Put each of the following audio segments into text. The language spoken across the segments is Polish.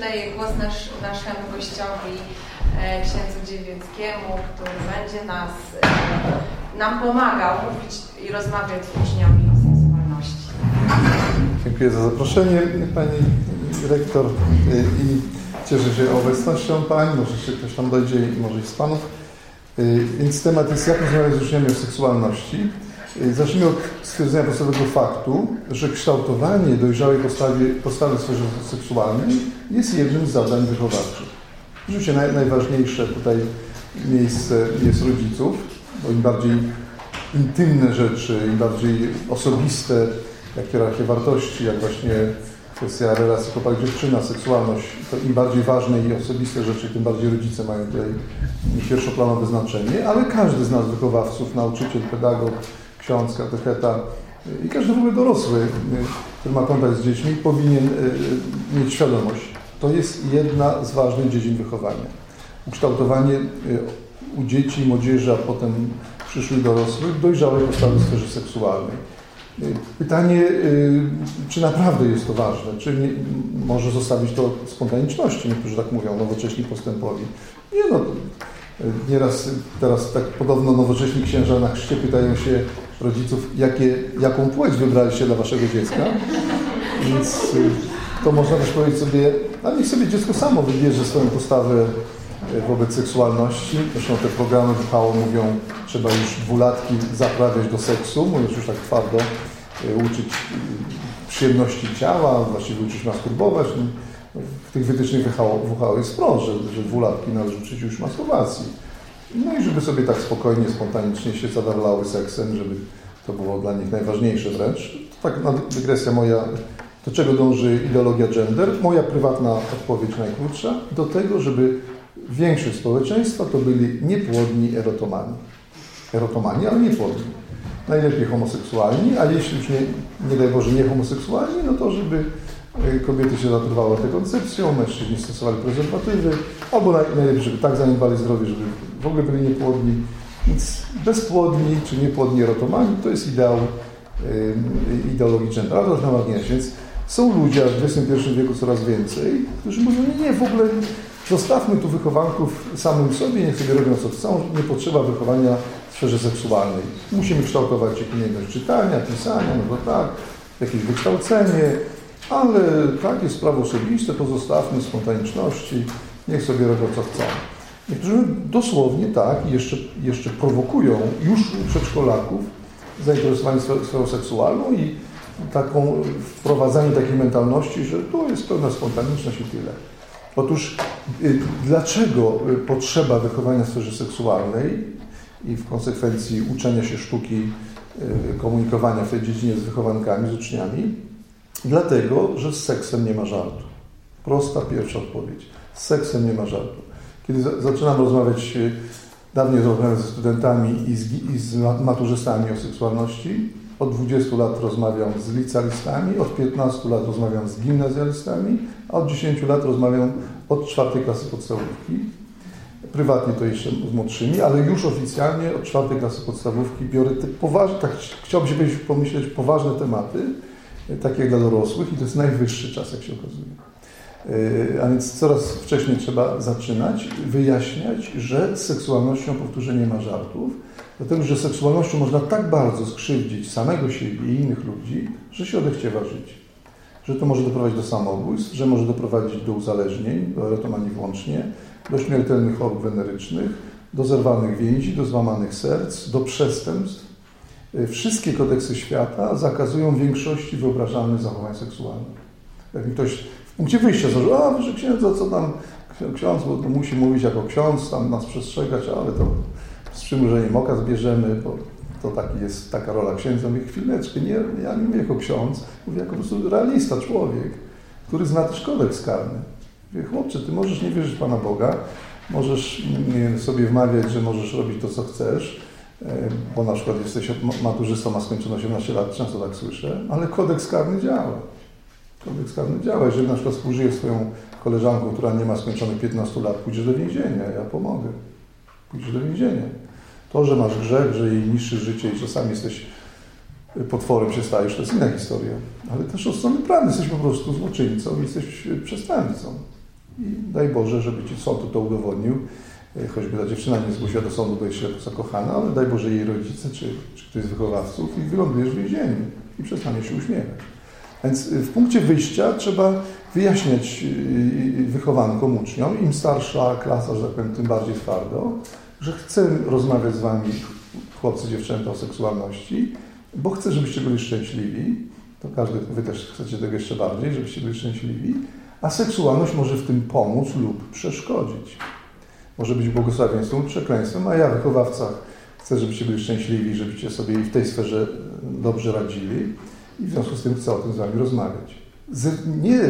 Daję głos nasz, naszemu gościowi, e, księdzu Dziewieckiemu, który będzie nas, e, nam pomagał mówić i rozmawiać z uczniami o seksualności. Dziękuję za zaproszenie Pani Dyrektor i cieszę się obecnością Pani, może jeszcze ktoś tam dojdzie może i z Panów. Więc temat jest jak rozmawiać z uczniami o seksualności. Zacznijmy od stwierdzenia podstawowego faktu, że kształtowanie dojrzałej postawy, postawy w sferze seksualnej jest jednym z zadań wychowawczych. Oczywiście naj, najważniejsze tutaj miejsce jest rodziców, bo im bardziej intymne rzeczy, im bardziej osobiste, jak hierarchia wartości, jak właśnie kwestia relacji chłopak-dziewczyna, seksualność, to im bardziej ważne i osobiste rzeczy, tym bardziej rodzice mają tutaj pierwszoplanowe znaczenie, ale każdy z nas wychowawców, nauczyciel, pedagog, ksiądz, katecheta i każdy w ogóle dorosły, który ma kontakt z dziećmi, powinien e, mieć świadomość. To jest jedna z ważnych dziedzin wychowania. Ukształtowanie e, u dzieci młodzieży, a potem przyszłych dorosłych, dojrzałej postawy w sferze seksualnej. E, pytanie, czy naprawdę jest to ważne, czy nie, może zostawić to spontaniczności, niektórzy tak mówią, nowocześni postępowi. Nie no, nieraz teraz tak podobno nowocześni księża na chrzcie pytają się rodziców, jakie, jaką płeć wybraliście dla waszego dziecka. Więc y, to można też powiedzieć sobie, a niech sobie dziecko samo wybierze swoją postawę y, wobec seksualności. Zresztą te programy WHO mówią, trzeba już dwulatki zaprawiać do seksu, mówiąc już tak twardo, y, uczyć przyjemności ciała, właściwie uczyć masturbować. W tych wytycznych WHO, WHO jest wprost, że, że dwulatki należy uczyć już masturbacji. No i żeby sobie tak spokojnie, spontanicznie się zadawlały seksem, żeby to było dla nich najważniejsze wręcz. To tak dygresja moja, do czego dąży ideologia gender. Moja prywatna odpowiedź najkrótsza, do tego, żeby większość społeczeństwa to byli niepłodni erotomani. Erotomani, ale niepłodni. Najlepiej homoseksualni, a jeśli już nie, nie daj Boże nie homoseksualni, no to żeby kobiety się zatruwały antykoncepcją, mężczyźni stosowali prezerwatywy, albo najlepiej, żeby tak zaniedbali zdrowie, żeby w ogóle byli niepłodni. Więc bezpłodni czy niepłodni erotomani to jest ideał yy, ideologii gender, ale na. Więc są ludzie, w XXI wieku coraz więcej, którzy mówią, nie, nie, w ogóle zostawmy tu wychowanków samym sobie, niech sobie robią co chcą, nie potrzeba wychowania w sferze seksualnej. Musimy kształtować ich umiejętność czytania, pisania, no to tak, jakieś wykształcenie, ale tak jest prawo osobiste, pozostawmy spontaniczności, niech sobie robią co chcą. Niektórzy dosłownie tak jeszcze, jeszcze prowokują już przedszkolaków zainteresowanie sferą seksualną i taką wprowadzanie takiej mentalności, że to jest pełna spontaniczność i tyle. Otóż y, dlaczego y, potrzeba wychowania w sferze seksualnej i w konsekwencji uczenia się sztuki y, komunikowania w tej dziedzinie z wychowankami, z uczniami? Dlatego, że z seksem nie ma żartu. Prosta pierwsza odpowiedź. Z seksem nie ma żartu. Kiedy zaczynam rozmawiać, e, dawniej rozmawiałem ze studentami i z, i z maturzystami o seksualności, od 20 lat rozmawiam z licealistami, od 15 lat rozmawiam z gimnazjalistami, a od 10 lat rozmawiam od czwartej klasy podstawówki. Prywatnie to jeszcze z młodszymi, ale już oficjalnie od czwartej klasy podstawówki biorę te poważne, tak chciałbym się pomyśleć, poważne tematy, e, takie jak dla dorosłych i to jest najwyższy czas, jak się okazuje. Yy, a więc coraz wcześniej trzeba zaczynać, wyjaśniać, że z seksualnością, powtórzę, nie ma żartów, dlatego że seksualnością można tak bardzo skrzywdzić samego siebie i innych ludzi, że się odechciewa żyć. Że to może doprowadzić do samobójstw, że może doprowadzić do uzależnień, do erotomanii włącznie, do śmiertelnych chorób wenerycznych, do zerwanych więzi, do złamanych serc, do przestępstw. Yy, wszystkie kodeksy świata zakazują większości wyobrażalnych zachowań seksualnych. Jak mi ktoś punkcie wyjścia zaczął, a że księdza, co tam ksiądz, bo to musi mówić jako ksiądz, tam nas przestrzegać, ale to z przymrużeniem oka zbierzemy, bo to taki jest taka rola księdza. Mówię, chwileczkę, nie, ja nie mówię jako ksiądz, mówię jako po prostu realista, człowiek, który zna też kodeks karny. Mówię, chłopcze, ty możesz nie wierzyć w Pana Boga, możesz nie, sobie wmawiać, że możesz robić to, co chcesz, bo na przykład jesteś maturzystą, ma skończone 18 lat, często tak słyszę, ale kodeks karny działa kodeks karny działa. Jeżeli na przykład współżyje swoją koleżanką, która nie ma skończonych 15 lat, pójdziesz do więzienia, ja pomogę. Pójdziesz do więzienia. To, że masz grzech, że jej niszczysz życie i czasami jesteś potworem się stajesz, to jest inna historia. Ale też od strony prawnej jesteś po prostu złoczyńcą, jesteś przestępcą. I daj Boże, żeby Ci sąd to udowodnił, e, choćby ta dziewczyna nie zgłosiła do sądu, bo jest ślepo zakochana, ale daj Boże jej rodzice, czy, czy ktoś z wychowawców i wylądujesz w więzieniu i przestanie się uśmiechać. Więc w punkcie wyjścia trzeba wyjaśniać wychowankom, uczniom, im starsza klasa, że tak powiem, tym bardziej twardo, że chcę rozmawiać z Wami, chłopcy, dziewczęta, o seksualności, bo chcę, żebyście byli szczęśliwi. To każdy, Wy też chcecie tego jeszcze bardziej, żebyście byli szczęśliwi. A seksualność może w tym pomóc lub przeszkodzić. Może być błogosławieństwem lub przekleństwem, a ja, wychowawca, chcę, żebyście byli szczęśliwi, żebyście sobie w tej sferze dobrze radzili i w związku z tym chcę o tym z Wami rozmawiać. Nie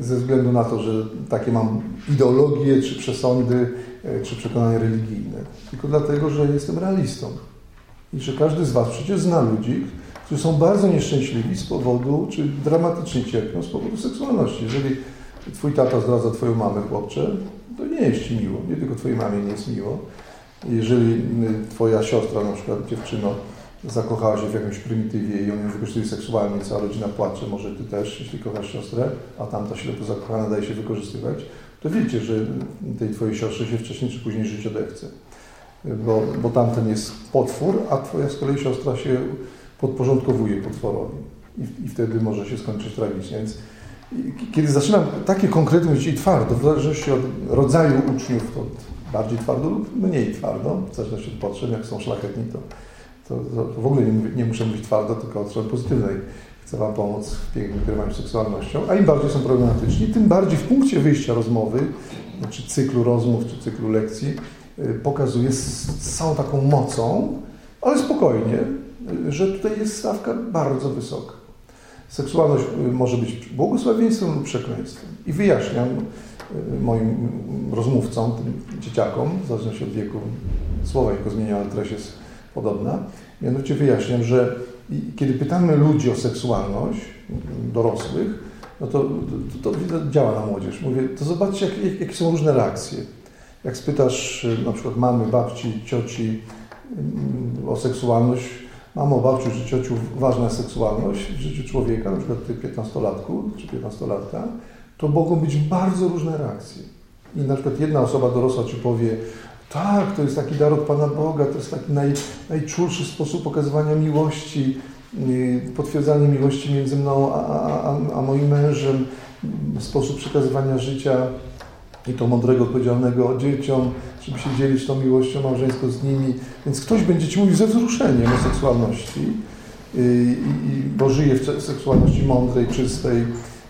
ze względu na to, że takie mam ideologie, czy przesądy, e, czy przekonania religijne, tylko dlatego, że jestem realistą. I że każdy z Was przecież zna ludzi, którzy są bardzo nieszczęśliwi z powodu, czy dramatycznie cierpią z powodu seksualności. Jeżeli Twój tata zdradza Twoją mamę, chłopcze, to nie jest Ci miło. Nie tylko Twojej mamie nie jest miło. Jeżeli Twoja siostra, na przykład dziewczyno, zakochała się w jakimś prymitywie i on ją wykorzystuje seksualnie, cała rodzina płacze, może ty też, jeśli kochasz siostrę, a tamta ślepo zakochana daje się wykorzystywać, to wiecie, że tej twojej siostrze się wcześniej czy później życie odechce. Bo, bo tamten jest potwór, a twoja z kolei siostra się podporządkowuje potworowi. I, i wtedy może się skończyć tragicznie. Więc kiedy zaczynam takie konkrety mówić i twardo, w zależności od rodzaju uczniów, to bardziej twardo lub mniej twardo, w zależności od potrzeb, jak są szlachetni, to to, to, w ogóle nie, nie, muszę mówić twardo, tylko od strony pozytywnej. Chcę Wam pomóc w kierowaniu seksualnością, a im bardziej są problematyczni, tym bardziej w punkcie wyjścia rozmowy, czy cyklu rozmów, czy cyklu lekcji, y, pokazuje z całą taką mocą, ale spokojnie, y, że tutaj jest stawka bardzo wysoka. Seksualność y, może być błogosławieństwem lub przekleństwem. I wyjaśniam moim rozmówcom, tym dzieciakom, w zależności od wieku, słowa jego zmieniają, ale treść jest podobna. Mianowicie wyjaśniam, że kiedy pytamy ludzi o seksualność, dorosłych, no to, to, to działa na młodzież. Mówię, to zobaczcie, jak, jakie są różne reakcje. Jak spytasz na przykład mamy, babci, cioci mm, o seksualność, mamo, babciu czy ciociu, ważna seksualność w życiu człowieka, na przykład ty 15-latku czy 15-latka, to mogą być bardzo różne reakcje. I na przykład jedna osoba dorosła ci powie, tak, to jest taki dar od Pana Boga, to jest taki naj, najczulszy sposób pokazywania miłości, y, potwierdzanie miłości między mną a, a, a moim mężem, sposób przekazywania życia i to mądrego, odpowiedzialnego dzieciom, żeby się dzielić tą miłością małżeńską z nimi. Więc ktoś będzie Ci mówił ze wzruszeniem o seksualności, i, y, i, bo żyje w seksualności mądrej, czystej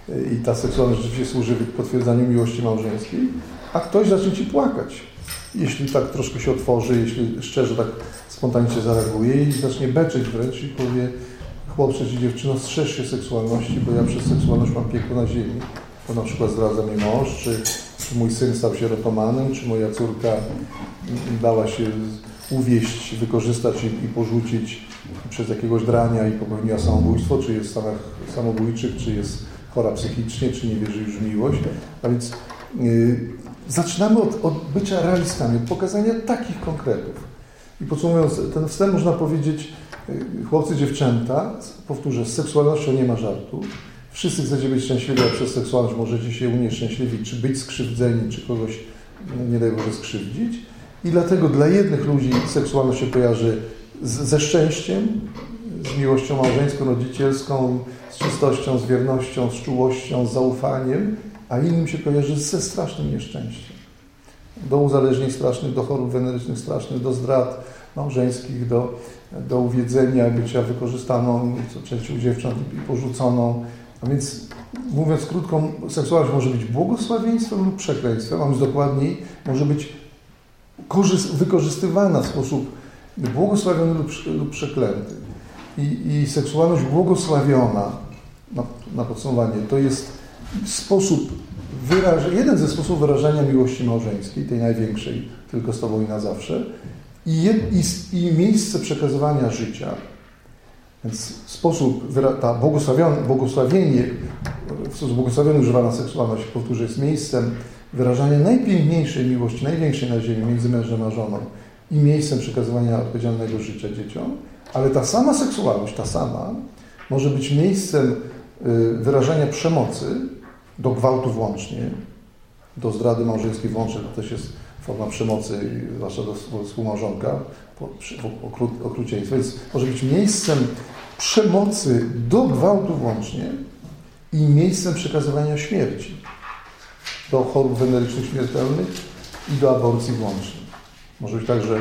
y, i ta seksualność rzeczywiście służy potwierdzaniu miłości małżeńskiej, a ktoś zacznie Ci płakać jeśli tak troszkę się otworzy, jeśli szczerze tak spontanicznie zareaguje i zacznie beczeć wręcz i powie chłopcze czy dziewczyno, strzeż się seksualności, bo ja przez seksualność mam piekło na ziemi. To na przykład zdradza mi mąż, czy, czy mój syn stał się rotomanem, czy moja córka dała się uwieść, wykorzystać i, i porzucić przez jakiegoś drania i popełniła samobójstwo, czy jest samobójczyk, czy jest chora psychicznie, czy nie wierzy już w miłość. A więc yy, Zaczynamy od, od bycia realistami, od pokazania takich konkretów. I podsumowując ten wstęp, można powiedzieć, y, chłopcy, dziewczęta, powtórzę, z seksualnością nie ma żartu. Wszyscy chcecie być szczęśliwi, a przez seksualność możecie się unieszczęśliwić, czy być skrzywdzeni, czy kogoś, no, nie daj Boże, skrzywdzić. I dlatego dla jednych ludzi seksualność się kojarzy z, ze szczęściem, z miłością małżeńską, rodzicielską, z czystością, z wiernością, z czułością, z zaufaniem, a innym się kojarzy ze strasznym nieszczęściem. Do uzależnień strasznych, do chorób wenerycznych strasznych, do zdrad małżeńskich, do, do uwiedzenia, bycia wykorzystaną, co częścią dziewcząt i porzuconą. A więc mówiąc krótko, seksualność może być błogosławieństwem lub przekleństwem, a więc dokładniej może być wykorzystywana w sposób błogosławiony lub, lub przeklęty. I, I, seksualność błogosławiona, na, na podsumowanie, to jest sposób wyrażenia, jeden ze sposobów wyrażania miłości małżeńskiej, tej największej, tylko z Tobą i na zawsze, i, i, i miejsce przekazywania życia. Więc sposób, ta błogosławienie, w sposób błogosławiony używana seksualność, powtórzę, jest miejscem wyrażania najpiękniejszej miłości, największej na ziemi między mężem a żoną i miejscem przekazywania odpowiedzialnego życia dzieciom, ale ta sama seksualność, ta sama, może być miejscem y, wyrażania przemocy, do gwałtu włącznie, do zdrady małżeńskiej włącznie, to też jest forma przemocy, zwłaszcza do współmałżonka, okrucieństwa, więc może być miejscem przemocy do gwałtu włącznie i miejscem przekazywania śmierci do chorób wenerycznych śmiertelnych i do aborcji włącznie. Może być tak, że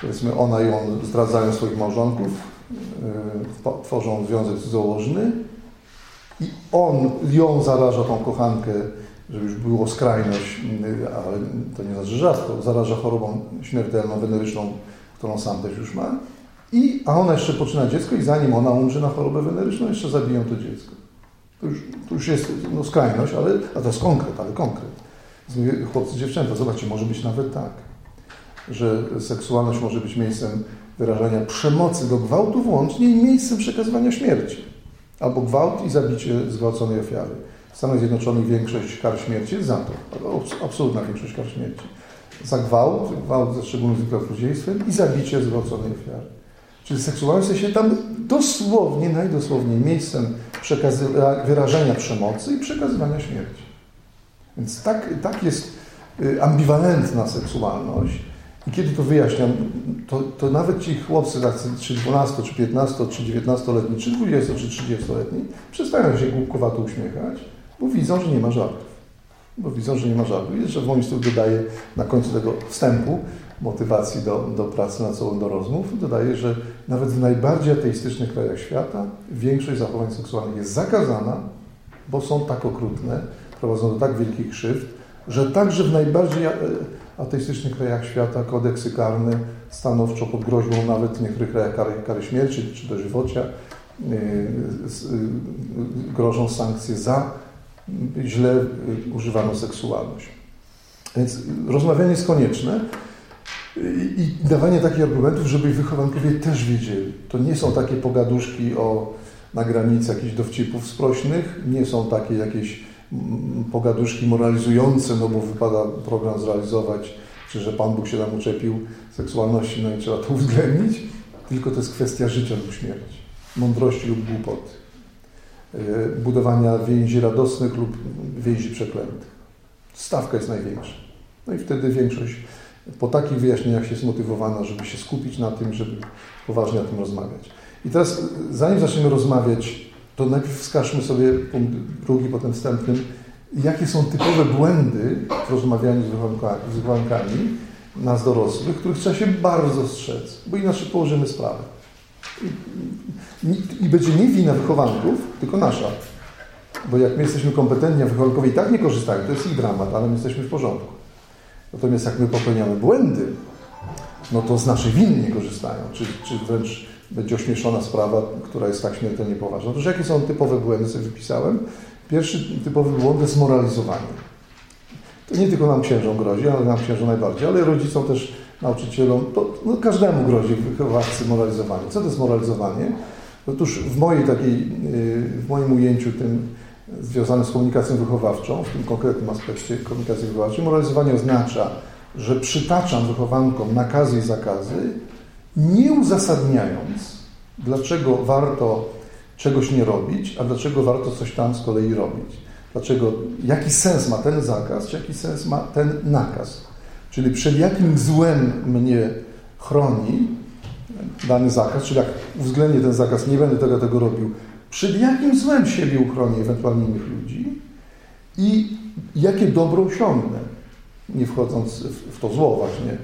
powiedzmy ona i on zdradzają swoich małżonków, yy, tworzą związek założny i on ją zaraża tą kochankę, żeby już było skrajność, yy, ale to nie znaczy rzadko, zaraża chorobą śmiertelną, weneryczną, którą sam też już ma. I, a ona jeszcze poczyna dziecko i zanim ona umrze na chorobę weneryczną, jeszcze zabiją to dziecko. To już, to już jest no, skrajność, ale a to jest konkret, ale konkret. Chłopcy, dziewczęta, zobaczcie, może być nawet tak, że seksualność może być miejscem wyrażania przemocy do gwałtu włącznie i miejscem przekazywania śmierci. Albo gwałt i zabicie zgwałconej ofiary. W Stanach Zjednoczonych większość kar śmierci jest za to. Absolutna większość kar śmierci. Za gwałt, gwałt ze szczególnym zwykłym i zabicie zgwałconej ofiary. Czyli seksualność się tam dosłownie, najdosłowniej miejscem wyrażenia przemocy i przekazywania śmierci. Więc tak, tak jest y, ambiwalentna seksualność. I kiedy to wyjaśniam, to, to nawet ci chłopcy, czy 12, czy 15, czy 19-letni, czy 20, czy 30-letni, przestają się głupkowato uśmiechać, bo widzą, że nie ma żartów. Bo widzą, że nie ma żartów. I jeszcze w moim stylu dodaję na końcu tego wstępu, motywacji do, do pracy nad sobą, do rozmów, dodaję, że nawet w najbardziej ateistycznych krajach świata większość zachowań seksualnych jest zakazana, bo są tak okrutne, prowadzą do tak wielkich krzywd, że także w najbardziej ateistycznych krajach świata kodeksy karne stanowczo pod groźbą nawet w niektórych krajach kary, kary śmierci czy dożywocia yy, yy, grożą sankcje za źle używaną seksualność. Więc rozmawianie jest konieczne i, dawanie takich argumentów, żeby wychowankowie też wiedzieli. To nie są takie pogaduszki o na granicy jakichś dowcipów sprośnych, nie są takie jakieś pogaduszki moralizujące, no bo wypada program zrealizować, czy że Pan Bóg się nam uczepił seksualności, no i trzeba to uwzględnić, tylko to jest kwestia życia lub śmierci, mądrości lub głupoty, e, budowania więzi radosnych lub więzi przeklętych. Stawka jest największa. No i wtedy większość po takich wyjaśnieniach jest zmotywowana, żeby się skupić na tym, żeby poważnie o tym rozmawiać. I teraz, zanim zaczniemy rozmawiać to najpierw wskażmy sobie punkt drugi, potem wstępnym, jakie są typowe błędy w rozmawianiu z wychowankami nas dorosłych, których trzeba się bardzo strzec, bo inaczej położymy sprawę. I, i, i będzie nie wina wychowanków, tylko nasza. Bo jak my jesteśmy kompetentni, a wychowankowie i tak nie korzystają, to jest ich dramat, ale my jesteśmy w porządku. Natomiast jak my popełniamy błędy, no to z naszej winy nie korzystają, czy, czy wręcz będzie ośmieszona sprawa, która jest tak śmiertelnie poważna. Otóż jakie są typowe błędy, sobie wypisałem. Pierwszy typowy błąd jest moralizowanie. To nie tylko nam księżom grozi, ale nam księżom najbardziej, ale rodzicom też, nauczycielom, to no, każdemu grozi wychowawcy moralizowanie. Co to jest moralizowanie? Otóż w mojej takiej, y, w moim ujęciu tym związanym z komunikacją wychowawczą, w tym konkretnym aspekcie komunikacji wychowawczej, moralizowanie oznacza, że przytaczam wychowankom nakazy i zakazy, nie uzasadniając, dlaczego warto czegoś nie robić, a dlaczego warto coś tam z kolei robić. Dlaczego, jaki sens ma ten zakaz, czy jaki sens ma ten nakaz. Czyli przed jakim złem mnie chroni dany zakaz, czyli jak uwzględnię ten zakaz, nie będę tego, tego robił, przed jakim złem siebie uchroni, ewentualnie innych ludzi i jakie dobro osiągnę, nie wchodząc w, to zło właśnie,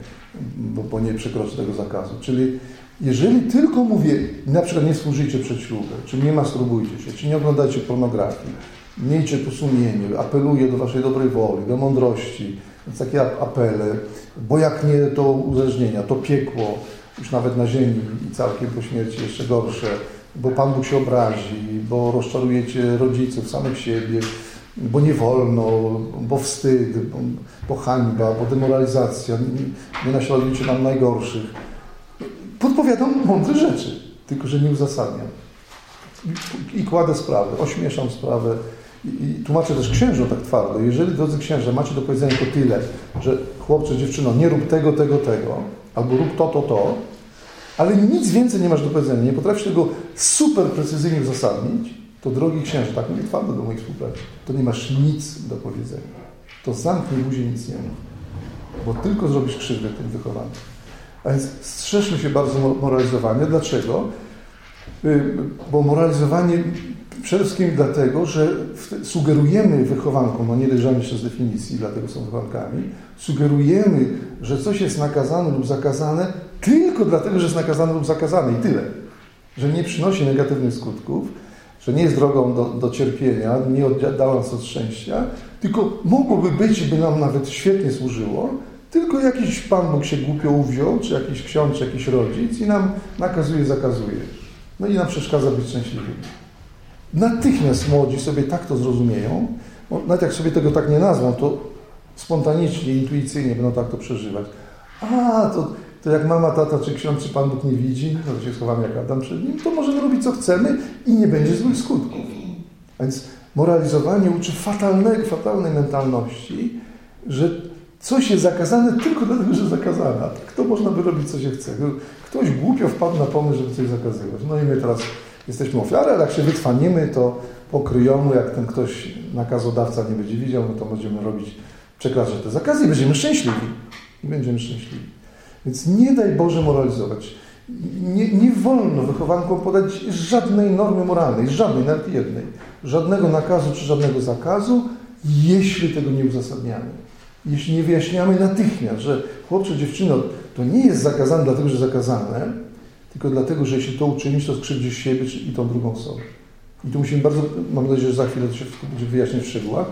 bo, bo nie przekroczy tego zakazu. Czyli jeżeli tylko mówię, na przykład nie służycie przed ślubem, czy nie masturbujcie się, czy nie oglądajcie pornografii, miejcie to sumienie, apeluję do waszej dobrej woli, do mądrości, więc takie apele, bo jak nie to uzależnienia, to piekło, już nawet na ziemi i całkiem po śmierci jeszcze gorsze, bo Pan Bóg się obrazi, bo rozczarujecie rodziców, samych siebie, bo nie wolno, bo wstyd, bo, bo hańba, bo demoralizacja, nie naśladujcie nam najgorszych. Podpowiadam mądre rzeczy, tylko że nie uzasadniam. I, i kładę sprawę, ośmieszam sprawę i, i tłumaczę też księżom tak twardo. Jeżeli, drodzy księże, macie do powiedzenia tylko tyle, że chłopcze, dziewczyno, nie rób tego, tego, tego, albo rób to, to, to, ale nic więcej nie masz do powiedzenia, nie potrafisz tego super precyzyjnie uzasadnić, to drogi księże, tak mówię twardo do moich współpracy, to nie masz nic do powiedzenia. to zamknij buzię nic nie mów. Bo tylko zrobisz krzywdę tym wychowanym. A więc strzeżmy się bardzo moralizowania. Dlaczego? Y, bo moralizowanie przede wszystkim dlatego, że sugerujemy wychowankom, no nie dojrzamy jeszcze z definicji, dlatego są wychowankami, sugerujemy, że coś jest nakazane lub zakazane tylko dlatego, że jest nakazane lub zakazane i tyle. Że nie przynosi negatywnych skutków, że nie jest drogą do, do cierpienia, nie oddala nas od szczęścia, tylko mogłoby być, by nam nawet świetnie służyło, tylko jakiś Pan Bóg się głupio uwziął, czy jakiś ksiądz, czy jakiś rodzic i nam nakazuje, zakazuje. No i nam przeszkadza być szczęśliwymi. Natychmiast młodzi sobie tak to zrozumieją, nawet jak sobie tego tak nie nazwą, to spontanicznie, intuicyjnie będą tak to przeżywać. A, to, to jak mama, tata, czy ksiądz, czy Pan Bóg nie widzi, to się schowamy jak Adam przed nim, to możemy robić co chcemy i nie będzie złych skutków. A więc moralizowanie uczy fatalnej, fatalnej mentalności, że coś jest zakazane tylko dlatego, że zakazane. A tak to można by robić, co się chce. Ktoś głupio wpadł na pomysł, żeby coś zakazywać. No i my teraz jesteśmy ofiarą, ale jak się wytrwaniemy, to pokryjomu, jak ten ktoś nakazodawca nie będzie widział, no to będziemy robić, przekraczać te zakazy i będziemy szczęśliwi. I będziemy szczęśliwi. Więc nie daj Boże moralizować. Nie, nie wolno wychowankom podać żadnej normy moralnej, żadnej, nawet jednej. Żadnego nakazu czy żadnego zakazu, jeśli tego nie uzasadniamy. Jeśli nie wyjaśniamy natychmiast, że chłopcze, dziewczyno, to nie jest zakazane dlatego, że zakazane, tylko dlatego, że jeśli to uczynisz, to skrzywdzisz siebie i tą drugą osobę. I tu musimy bardzo, mam nadzieję, że za chwilę to się będzie wyjaśnić w szczegółach,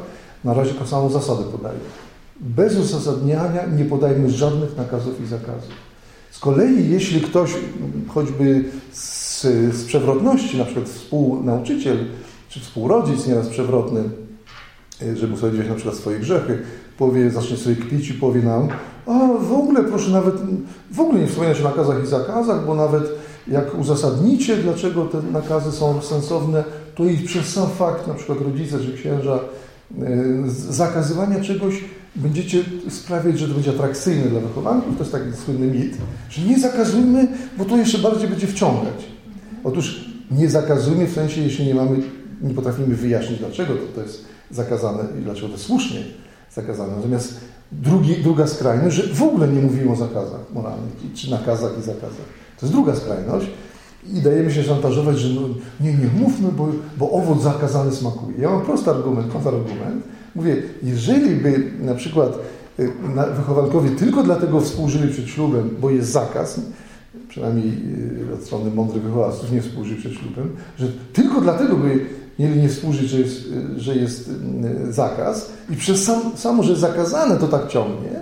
na razie samą zasadę podaję. Bez uzasadniania nie podajmy żadnych nakazów i zakazów. Z kolei, jeśli ktoś choćby z, z przewrotności, na przykład współnauczyciel czy współrodzic nieraz przewrotny, żeby usprawiedliwiać na przykład swoje grzechy, powie, zacznie sobie kpić i powie nam, a w ogóle proszę nawet, w ogóle nie wspominać o nakazach i zakazach, bo nawet jak uzasadnicie, dlaczego te nakazy są sensowne, to i przez sam fakt, na przykład rodzice czy księża, zakazywania czegoś będziecie sprawiać, że to będzie atrakcyjne dla wychowanków, to jest taki słynny mit, że nie zakazujmy, bo to jeszcze bardziej będzie wciągać. Otóż nie zakazujmy w sensie, jeśli nie mamy, nie potrafimy wyjaśnić, dlaczego to, to jest zakazane i dlaczego to jest słusznie zakazane. Natomiast drugi, druga skrajność, że w ogóle nie mówimy o zakazach moralnych, czy nakazach i zakazach. To jest druga skrajność i dajemy się szantażować, że no, nie, nie mówmy, bo, bo owoc zakazany smakuje. Ja mam prosty argument, kontrargument. Mówię, jeżeli by na przykład y, wychowankowie tylko dlatego współżyli przed ślubem, bo jest zakaz, przynajmniej y, od strony mądrych wychowawców nie współżyli przed ślubem, że tylko dlatego by mieli nie współżyć, że jest, że jest y, zakaz i przez sam, samo, że zakazane, to tak ciągnie,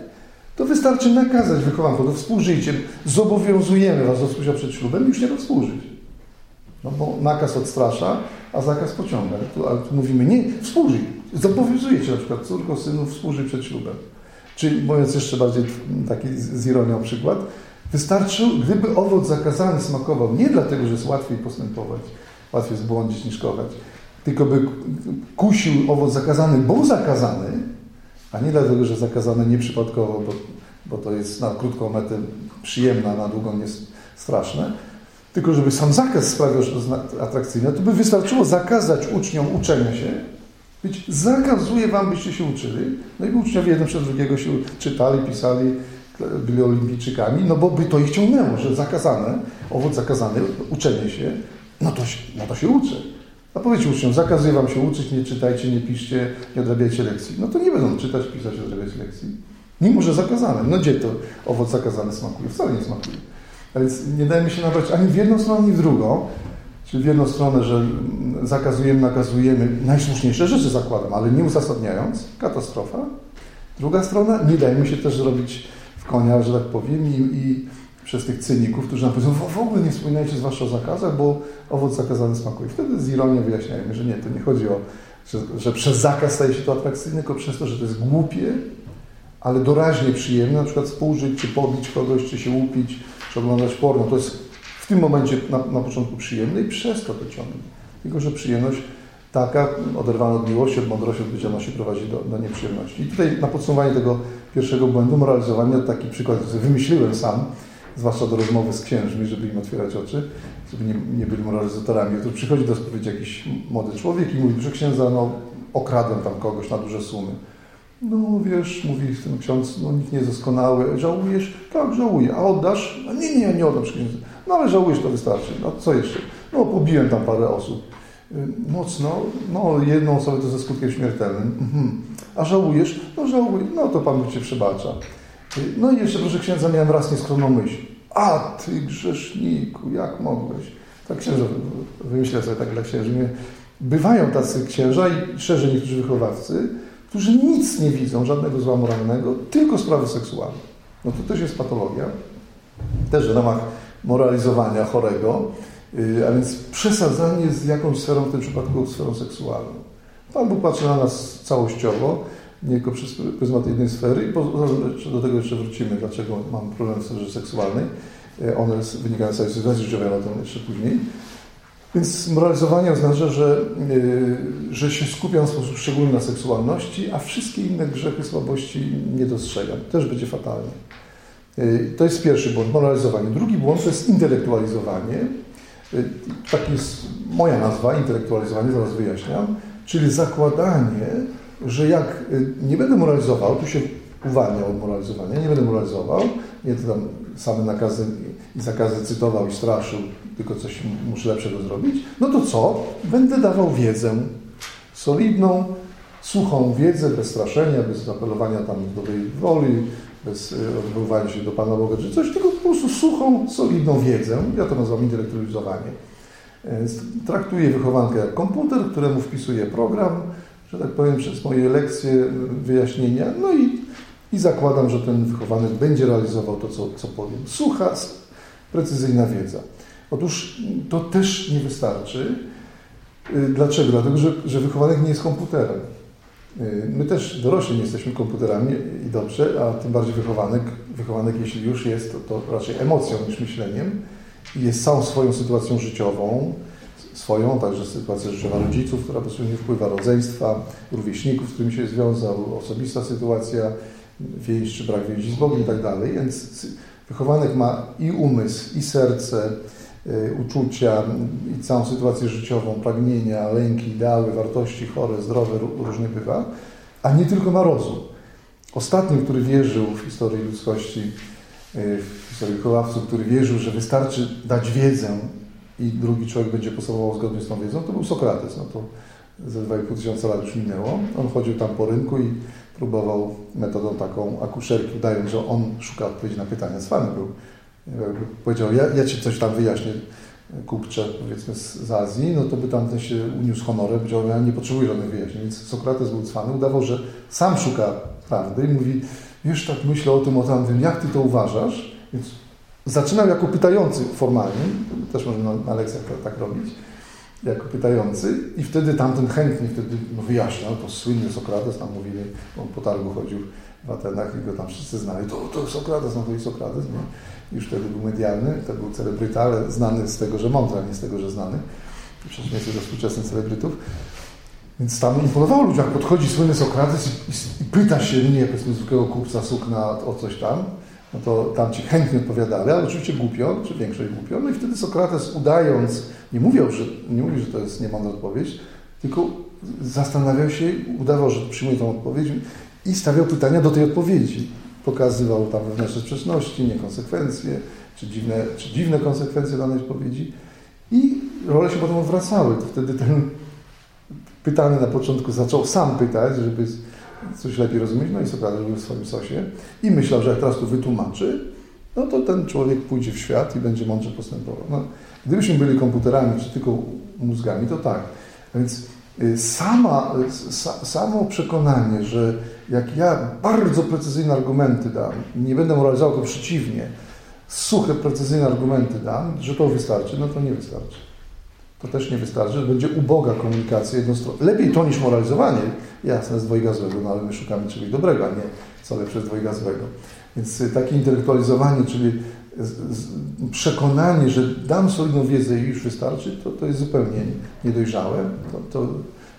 to wystarczy nakazać wychowankom, to współżyjcie, zobowiązujemy was do współżycia przed ślubem już nie do współżyć. No bo nakaz odstrasza, a zakaz pociąga. Tu, ale tu mówimy, nie, współżyj. Zobowiązujecie na przykład córko, synów, współżyj przed ślubem. Czyli mówiąc jeszcze bardziej taki z ironią przykład, wystarczy, gdyby owoc zakazany smakował nie dlatego, że jest łatwiej postępować, łatwiej zbłądzić niż kochać, tylko by kusił owoc zakazany, bo zakazany, a nie dlatego, że zakazany nieprzypadkowo, bo, bo to jest na krótką metę przyjemna, na długą jest straszne, tylko żeby sam zakaz sprawiał, atrakcyjne, to by wystarczyło zakazać uczniom uczenia się, być zakazuje wam, byście się uczyli, no i uczniowie jeden przez drugiego się czytali, pisali, byli olimpijczykami, no bo by to ich ciągnęło, że zakazane, owoc zakazany, uczenie się, no to, no to się uczy. A powiedzcie uczniom, zakazuję wam się uczyć, nie czytajcie, nie piszcie, nie odrabiajcie lekcji. No to nie będą czytać, pisać, odrabiać lekcji. Mimo, że zakazane. No gdzie to owoc zakazany smakuje? Wcale nie smakuje. A więc nie dajmy się nabrać ani w jedną stronę, ani w drugą. Czyli w jedną stronę, że zakazujemy, nakazujemy, najsłuszniejsze rzeczy zakładam, ale nie uzasadniając, katastrofa. Druga strona, nie dajmy się też zrobić w konia, że tak powiem, i, i przez tych cyników, którzy nam powiedzą, w ogóle nie wspominajcie zwłaszcza o zakazach, bo owoc zakazany smakuje. Wtedy z ironią wyjaśniajmy, że nie, to nie chodzi o, że, że przez zakaz staje się to atrakcyjne, tylko przez to, że to jest głupie, ale doraźnie przyjemne, na przykład spółżyć, czy pobić kogoś, czy się upić, czy oglądać porno. To jest w tym momencie na, na początku przyjemne i przez to to ciągnie. Tylko, że przyjemność taka, oderwana od miłości, od mądrości, od odpowiedzialności prowadzi do, do nieprzyjemności. I tutaj na podsumowanie tego pierwszego błędu moralizowania, taki przykład, który wymyśliłem sam, zwłaszcza do rozmowy z księżmi, żeby im otwierać oczy, żeby nie, nie byli moralizatorami. Tu przychodzi do spowiedzi jakiś młody człowiek i mówi, że księdza, no okradłem tam kogoś na duże sumy. No wiesz, mówi ten ksiądz, no nikt nie doskonały, żałujesz? Tak, żałuję. A oddasz? No, nie, nie, nie oddam księdza. No ale żałujesz, to wystarczy. No co jeszcze? No pobiłem tam parę osób. Y, mocno, no jedną osobę to ze skutkiem śmiertelnym. Mhm. A żałujesz? No żałuję. No to Pan Cię przebacza. Y, no i jeszcze proszę księdza, miałem raz nieskromną myśl. A ty grzeszniku, jak mogłeś? Tak księża, wymyślę sobie tak dla księży. Bywają tacy księża i szerzej niektórzy wychowawcy, którzy nic nie widzą, żadnego zła moralnego, tylko sprawy seksualne. No to też jest patologia, też w ramach moralizowania chorego, y, a więc przesadzanie z jakąś sferą, w tym przypadku sferą seksualną. Pan Bóg patrzy na nas całościowo, nie tylko przez pryzmat jednej sfery i do tego jeszcze wrócimy, dlaczego mam problem w sferze seksualnej. Y, one wynikają z sytuacji życiowej, ale to jeszcze później. Więc moralizowanie oznacza, że, yy, że się skupiam w sposób szczególny na seksualności, a wszystkie inne grzechy, słabości nie dostrzegam. Też będzie fatalnie. Yy, to jest pierwszy błąd, moralizowanie. Drugi błąd to jest intelektualizowanie. Tak jest moja nazwa, intelektualizowanie, zaraz wyjaśniam. Czyli zakładanie, że jak y, nie będę moralizował, tu się uwalnia od moralizowania, nie będę moralizował, nie tam same nakazy i zakazy cytował i straszył, tylko coś muszę lepszego zrobić, no to co? Będę dawał wiedzę solidną, suchą wiedzę, bez straszenia, bez apelowania tam do woli, bez e, odwoływania się do Pana Boga czy coś, tylko po prostu suchą, solidną wiedzę. Ja to nazywam intelektualizowanie. Traktuję wychowankę jak komputer, któremu wpisuję program, że tak powiem, przez moje lekcje, wyjaśnienia, no i, i zakładam, że ten wychowanek będzie realizował to, co, co powiem. Sucha, precyzyjna wiedza. Otóż to też nie wystarczy. Y, dlaczego? Dlatego, że, że wychowanek nie jest komputerem. Y, my też dorośli nie jesteśmy komputerami i dobrze, a tym bardziej wychowanek, wychowanek jeśli już jest, to, to raczej emocją niż myśleniem i jest całą swoją sytuacją życiową, swoją, także sytuacja życiowa rodziców, która bezpośrednio wpływa, rodzeństwa, rówieśników, z którymi się związał, osobista sytuacja, więź czy brak więzi z Bogiem i tak dalej. Więc wychowanek ma i umysł, i serce, uczucia i całą sytuację życiową, pragnienia, lęki, ideały, wartości chore, zdrowe, różnie bywa, a nie tylko ma rozum. Ostatnim, który wierzył w historii ludzkości, y, w historii wychowawców, który wierzył, że wystarczy dać wiedzę i drugi człowiek będzie postępował zgodnie z tą wiedzą, to był Sokrates. No to ze 2,5 tysiąca lat już minęło. On chodził tam po rynku i próbował metodą taką akuszerki, udając, że on szuka odpowiedzi na pytania. Cwany był powiedział, ja, ja Ci coś tam wyjaśnię, kupcze, powiedzmy z Azji, no to by tamten się uniósł honorem, powiedział, ja nie potrzebuję żadnych wyjaśnień. Więc Sokrates był cwany, udawał, że sam szuka prawdy i mówi, wiesz, tak myślę o tym, o tamtym, jak Ty to uważasz? Więc zaczynał jako pytający formalnie, też można na, na lekcjach tak, tak robić, jako pytający i wtedy tamten chętnie wtedy no, wyjaśniał, to słynny Sokrates, tam mówili, on po targu chodził w Atenach i go tam wszyscy znali, to, to Sokrates, no to i Sokrates, nie? Już wtedy był medialny, to był celebryta, ale znany z tego, że mądry, a nie z tego, że znany. W przeciwieństwie do współczesnych celebrytów. Więc tam imponowało ludziom, podchodzi słynny Sokrates i, i, pyta się mnie, powiedzmy, zwykłego kupca sukna o coś tam, no to tam ci chętnie odpowiadali, ale oczywiście głupio, czy większość głupio. No i wtedy Sokrates udając, nie mówił, że, nie mówił, że to jest niemądra odpowiedź, tylko zastanawiał się, udawał, że przyjmuje tą odpowiedź i stawiał pytania do tej odpowiedzi pokazywał tam wewnętrzne sprzeczności, niekonsekwencje, czy dziwne, czy dziwne konsekwencje danej odpowiedzi i role się potem odwracały. Wtedy ten pytany na początku zaczął sam pytać, żeby coś lepiej rozumieć, no i Sokrates był w swoim sosie i myślał, że jak teraz to wytłumaczy, no to ten człowiek pójdzie w świat i będzie mądrze postępował. No, gdybyśmy byli komputerami, czy tylko mózgami, to tak. A więc sama, y, samo przekonanie, że jak ja bardzo precyzyjne argumenty dam, nie będę moralizował, tylko przeciwnie, suche, precyzyjne argumenty dam, że to wystarczy, no to nie wystarczy. To też nie wystarczy, będzie uboga komunikacja jednostronna. Lepiej to niż moralizowanie, jasne, z dwojga złego, no ale my szukamy czegoś dobrego, a nie co lepsze z dwojga złego. Więc y, takie intelektualizowanie, czyli przekonanie, że dam solidną wiedzę i już wystarczy, to, to jest zupełnie niedojrzałe. To, to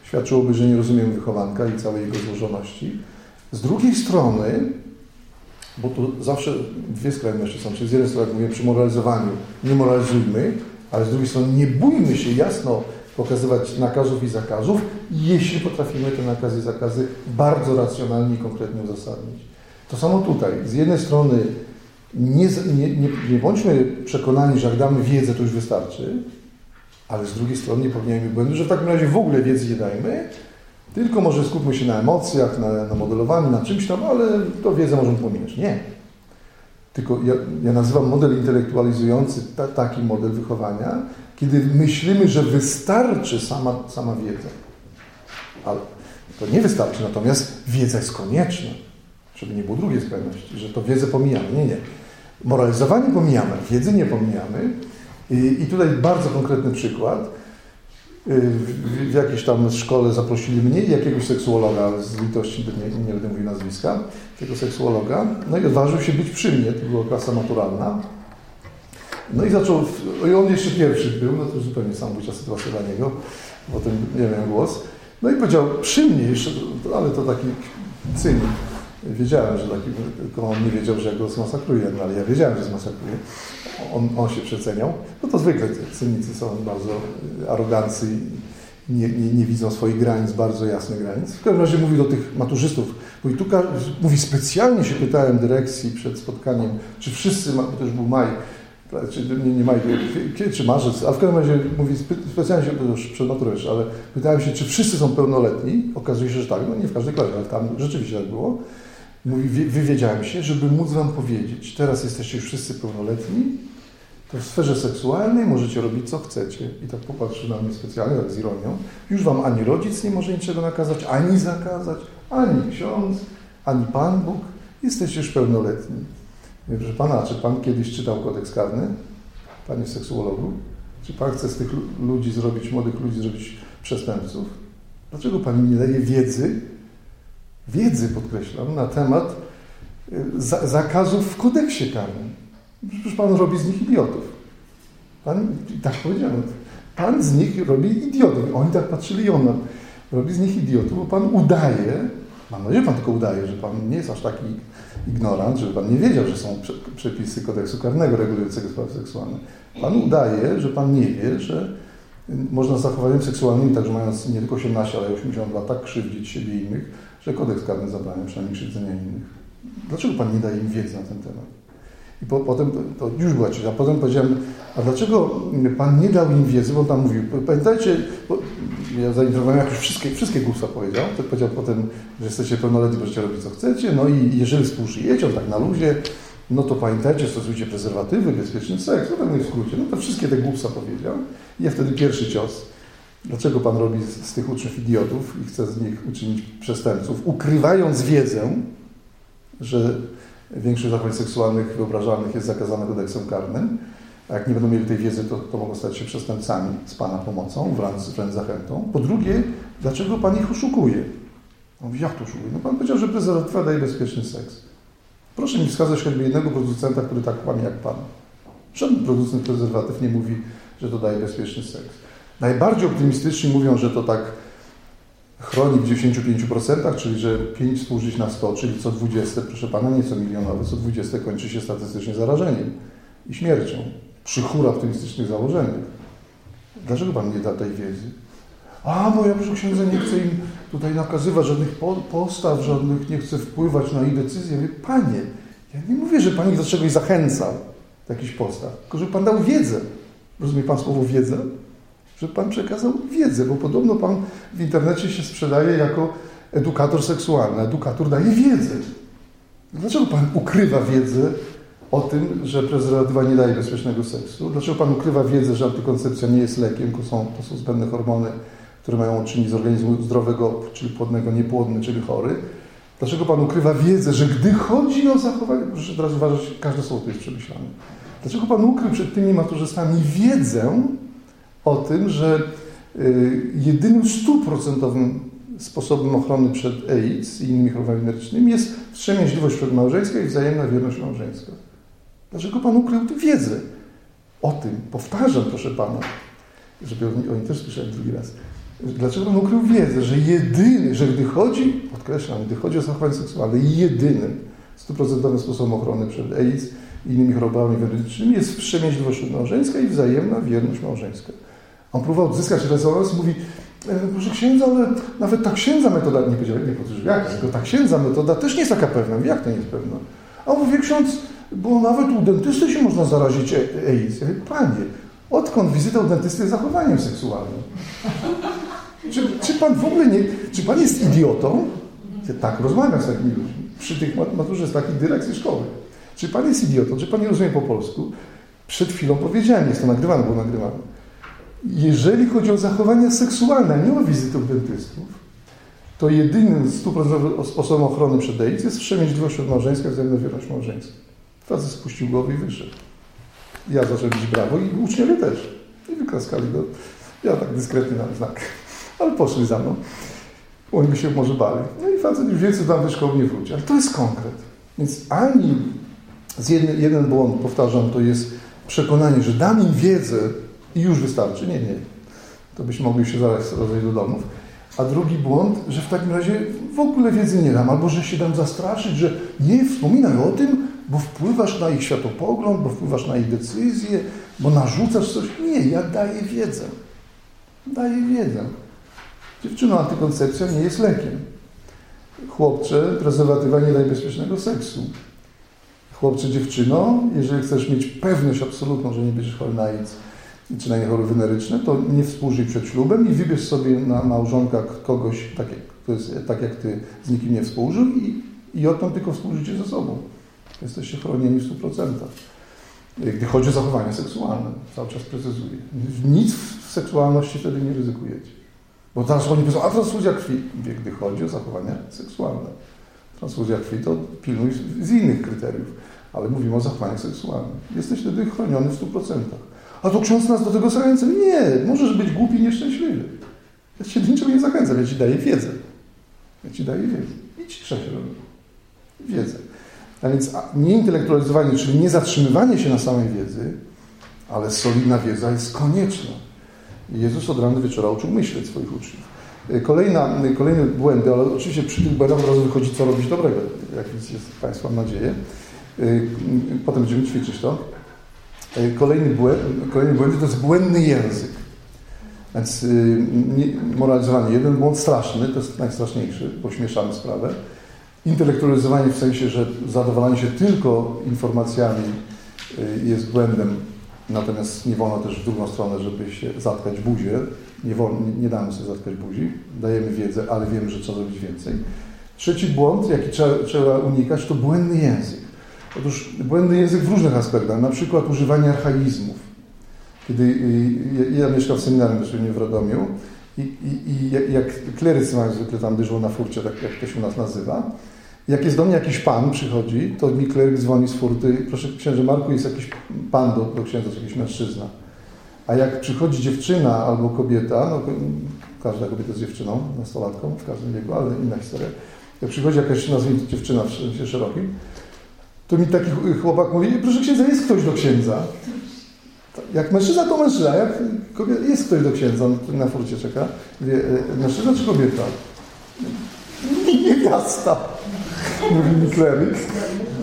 świadczyłoby, że nie rozumiem wychowanka i całej jego złożoności. Z drugiej strony, bo tu zawsze dwie skrajności są, czyli z jednej strony, jak mówię, przy moralizowaniu nie moralizujmy, ale z drugiej strony nie bójmy się jasno pokazywać nakazów i zakazów, jeśli potrafimy te nakazy i zakazy bardzo racjonalnie i konkretnie uzasadnić. To samo tutaj. Z jednej strony nie, nie, nie, nie bądźmy przekonani, że jak damy wiedzę, to już wystarczy, ale z drugiej strony nie popełniajmy błędu, że w takim razie w ogóle wiedzy nie dajmy, tylko może skupmy się na emocjach, na, na modelowaniu, na czymś tam, ale to wiedzę możemy pominąć. Nie. Tylko ja, ja nazywam model intelektualizujący ta, taki model wychowania, kiedy myślimy, że wystarczy sama, sama wiedza. Ale to nie wystarczy, natomiast wiedza jest konieczna, żeby nie było drugiej skrajności, że to wiedzę pomijamy. Nie, nie. Moralizowanie pomijamy, wiedzy nie pomijamy. I, i tutaj bardzo konkretny przykład. W, w jakiejś tam szkole zaprosili mnie jakiegoś seksuologa z litości, nie, nie będę mówił nazwiska, tego seksuologa, no i odważył się być przy mnie, to była klasa maturalna. No i zaczął, i on jeszcze pierwszy był, no to zupełnie samobójcza sytuacja dla niego, potem nie miałem głos. No i powiedział przy mnie jeszcze, ale to taki cynik. Wiedziałem, że taki, tylko on nie wiedział, że go zmasakruję, no ale ja wiedziałem, że zmasakruję. On, on się przeceniał. No to zwykle cynicy są bardzo arogancy nie, nie, nie, widzą swoich granic, bardzo jasnych granic. W każdym razie mówi do tych maturzystów, mówi, tu, mówi specjalnie się pytałem dyrekcji przed spotkaniem, czy wszyscy, bo to już był maj, czy nie, nie maj, czy marzec, a w każdym razie mówi, specjalnie się, już przed maturą jeszcze, ale pytałem się, czy wszyscy są pełnoletni. Okazuje się, że tak, no nie w każdej klasie, ale tam rzeczywiście tak było. Mówi, wywiedziałem się, żeby móc Wam powiedzieć, teraz jesteście już wszyscy pełnoletni, to w sferze seksualnej możecie robić co chcecie. I tak popatrzył na mnie specjalnie, tak z ironią. Już Wam ani rodzic nie może niczego nakazać, ani zakazać, ani ksiądz, ani Pan Bóg. Jesteście już pełnoletni. Mówię, proszę Pana, czy Pan kiedyś czytał kodeks karny? Panie seksuologu? Czy Pan chce z tych ludzi zrobić, młodych ludzi zrobić przestępców? Dlaczego Pan nie daje wiedzy, wiedzy podkreślam, na temat y, zakazów w kodeksie karnym? Przecież Pan robi z nich idiotów. Pan, tak powiedziałem, Pan z nich robi idiotów. Oni tak patrzyli i on robi z nich idiotów, bo Pan udaje, mam nadzieję, że Pan tylko udaje, że Pan nie jest aż taki ignorant, żeby Pan nie wiedział, że są przepisy kodeksu karnego regulującego sprawy seksualne. Pan udaje, że Pan nie wie, że można z zachowaniem seksualnym, także mając nie tylko 18, ale 80 lat, tak krzywdzić siebie i innych, że kodeks karny zabrania przynajmniej krzywdzenia innych. Dlaczego Pan nie daje im wiedzy na ten temat? I po, potem, to już była a potem powiedziałem, a dlaczego Pan nie dał im wiedzy, bo tam mówił, pamiętajcie, bo ja zainterwowałem, jak już wszystkie, wszystkie głupstwa powiedział, to powiedział potem, że jesteście pełnoletni, możecie robić co chcecie, no i jeżeli współżyjecie, tak na luzie, no to pamiętajcie, stosujcie prezerwatywy, bezpieczny seks, no tak w skrócie, no to wszystkie te głupstwa powiedział. I ja wtedy pierwszy cios, dlaczego Pan robi z, z tych uczniów idiotów i chce z nich uczynić przestępców, ukrywając wiedzę, że większość zachowań seksualnych wyobrażalnych jest zakazana kodeksem karnym, a jak nie będą mieli tej wiedzy, to, to mogą stać się przestępcami z Pana pomocą, wręcz, wręcz zachętą. Po drugie, dlaczego Pan ich oszukuje? On mówi, jak to oszukuje? No Pan powiedział, że prezerwatywa daje bezpieczny seks. Proszę mi wskazać choćby jednego producenta, który tak kłamie jak Pan. Żaden producent prezerwatyw nie mówi, że to daje bezpieczny seks. Najbardziej optymistyczni mówią, że to tak chroni w 95%, czyli że 5 współżyć na 100, czyli co 20, proszę Pana, nie co milionowe, co 20 kończy się statystycznie zarażeniem i śmiercią przy optymistycznych założeniach. Dlaczego Pan nie da tej wiedzy? A, bo ja proszę księdza nie chcę im tutaj nakazywać żadnych postaw, żadnych, nie chcę wpływać na ich decyzje. Mówię, Panie, ja nie mówię, że Pan ich do czegoś zachęcał, do jakichś postaw, tylko że Pan dał wiedzę. Rozumie Pan słowo wiedzę? Że Pan przekazał wiedzę, bo podobno Pan w internecie się sprzedaje jako edukator seksualny. Edukator daje wiedzę. Dlaczego Pan ukrywa wiedzę o tym, że prezerwatywa nie daje bezpiecznego seksu? Dlaczego Pan ukrywa wiedzę, że antykoncepcja nie jest lekiem, to są, to są zbędne hormony, które mają czynić z organizmu zdrowego, czyli płodnego, niepłodny, czyli chory? Dlaczego Pan ukrywa wiedzę, że gdy chodzi o zachowanie, proszę teraz uważać, każde słowo to jest przemyślane. Dlaczego Pan ukrył przed tymi maturzystami wiedzę o tym, że y, jedynym stuprocentowym sposobem ochrony przed AIDS i innymi chorobami medycznymi jest wstrzemięźliwość przedmałżeńska i wzajemna wierność małżeńska. Dlaczego Pan ukrył tę wiedzę o tym? Powtarzam, proszę Pana, żeby oni też słyszeli drugi raz. Dlaczego Pan ukrył wiedzę, że jedyny, że gdy chodzi, podkreślam, gdy chodzi o zachowanie seksualne, jedynym stuprocentowym sposobem ochrony przed AIDS i innymi chorobami medycznymi jest wstrzemięźliwość przedmałżeńska i wzajemna wierność małżeńska. On próbował odzyskać rezonans mówi, e, proszę księdza, ale nawet ta księdza metoda, nie powiedział, nie powiedział, jak, tylko ta księdza metoda też nie jest taka pewna. Jak to nie jest pewna? A on mówi, ksiądz, bo nawet u dentysty się można zarazić e- AIDS. Ja mówię, panie, odkąd wizyta u dentysty jest zachowaniem seksualnym? Czy, czy pan w ogóle nie, czy pan jest idiotą? Ja tak rozmawiam z takimi ludźmi. Przy tych maturze z takiej dyrekcji szkoły. Czy pan jest idiotą? Czy pan nie rozumie po polsku? Przed chwilą powiedziałem, jest to nagrywane, było nagrywane. Jeżeli chodzi o zachowania seksualne, nie o wizytę u dentystów, to jedynym stuprocentowym sposobem ochrony przed AIDS jest wstrzemięźliwość małżeńska, wzajemna wierność małżeńska. Facet spuścił głowę i wyszedł. Ja zacząłem bić brawo i uczniowie też. I wyklaskali go. Ja tak dyskretnie na znak. Ale poszli za mną. Oni by się może bali. No i facet już więcej do tamtej szkoły nie wróci. Ale to jest konkret. Więc ani z jeden błąd, powtarzam, to jest przekonanie, że dam im wiedzę i już wystarczy. Nie, nie. To byśmy mogli się zaraz rozejść do domów. A drugi błąd, że w takim razie w ogóle wiedzy nie dam, albo że się dam zastraszyć, że nie wspominaj o tym, bo wpływasz na ich światopogląd, bo wpływasz na ich decyzje, bo narzucasz coś. Nie, ja daję wiedzę. Daję wiedzę. Dziewczyno, antykoncepcja nie jest lekiem. Chłopcze, prezerwatywa nie daje bezpiecznego seksu. Chłopcze, dziewczyno, jeżeli chcesz mieć pewność absolutną, że nie będziesz chory na AIDS, czy na choroby weneryczne, to nie współżyj przed ślubem i wybierz sobie na małżonka kogoś, tak jak, jest, tak jak ty z nikim nie współżył i, i odtąd tylko współżycie ze sobą. Jesteście chronieni w 100%. Gdy chodzi o zachowania seksualne, cały czas precyzuję. Nic w seksualności wtedy nie ryzykujecie. Bo teraz oni powiedzą, a transfuzja krwi, gdy chodzi o zachowania seksualne. Transfuzja krwi to pilnuj z innych kryteriów, ale mówimy o zachowaniach seksualnych. Jesteś wtedy chroniony w 100%. A to ksiądz nas do tego zachęca. Nie, możesz być głupi, nieszczęśliwy. Ja cię do niczego nie zachęcam, ja ci daję wiedzę. Ja ci daję wiedzę. Idź sześcioro. Wiedzę. A więc nie intelektualizowanie, czyli nie zatrzymywanie się na samej wiedzy, ale solidna wiedza jest konieczna. Jezus od rana wieczora uczył myśleć swoich uczniów. Kolejna, kolejne błędy, ale oczywiście przy tych błędach od razu wychodzi, co robić dobrego, jak jest Państwa mam nadzieję. Potem będziemy ćwiczyć to. Kolejny błęd, kolejny błęd to jest błędny język. Więc moralizowanie. Jeden błąd straszny, to jest najstraszniejszy, bo śmieszamy sprawę. Intelektualizowanie w sensie, że zadowalanie się tylko informacjami jest błędem, natomiast nie wolno też w drugą stronę, żeby się zatkać buzię. Nie, wolno, nie damy sobie zatkać buzi, dajemy wiedzę, ale wiemy, że trzeba zrobić więcej. Trzeci błąd, jaki trzeba, trzeba unikać, to błędny język. Otóż błędny język w różnych aspektach, na przykład używanie archaizmów. Kiedy ja mieszkam w seminarium dosłownie w Radomiu i, i, i jak klerycy mają zwykle tam dyżur na furcie, tak jak to się u nas nazywa, jak jest do mnie jakiś pan przychodzi, to mi kleryk dzwoni z furty, proszę księże Marku, jest jakiś pan do, do księdza, jakiś mężczyzna. A jak przychodzi dziewczyna albo kobieta, no każda kobieta jest dziewczyną, nastolatką w każdym wieku, ale inna historia. Jak przychodzi jakaś, nazwijmy to dziewczyna w sensie szerokim, to mi taki chłopak mówi, proszę księdza, jest ktoś do księdza. Jak mężczyzna, to mężczyzna, jak kobieta, jest ktoś do księdza, on na furcie czeka. Mówię, mężczyzna czy kobieta? Niewiasta. Mówi mi kleryk.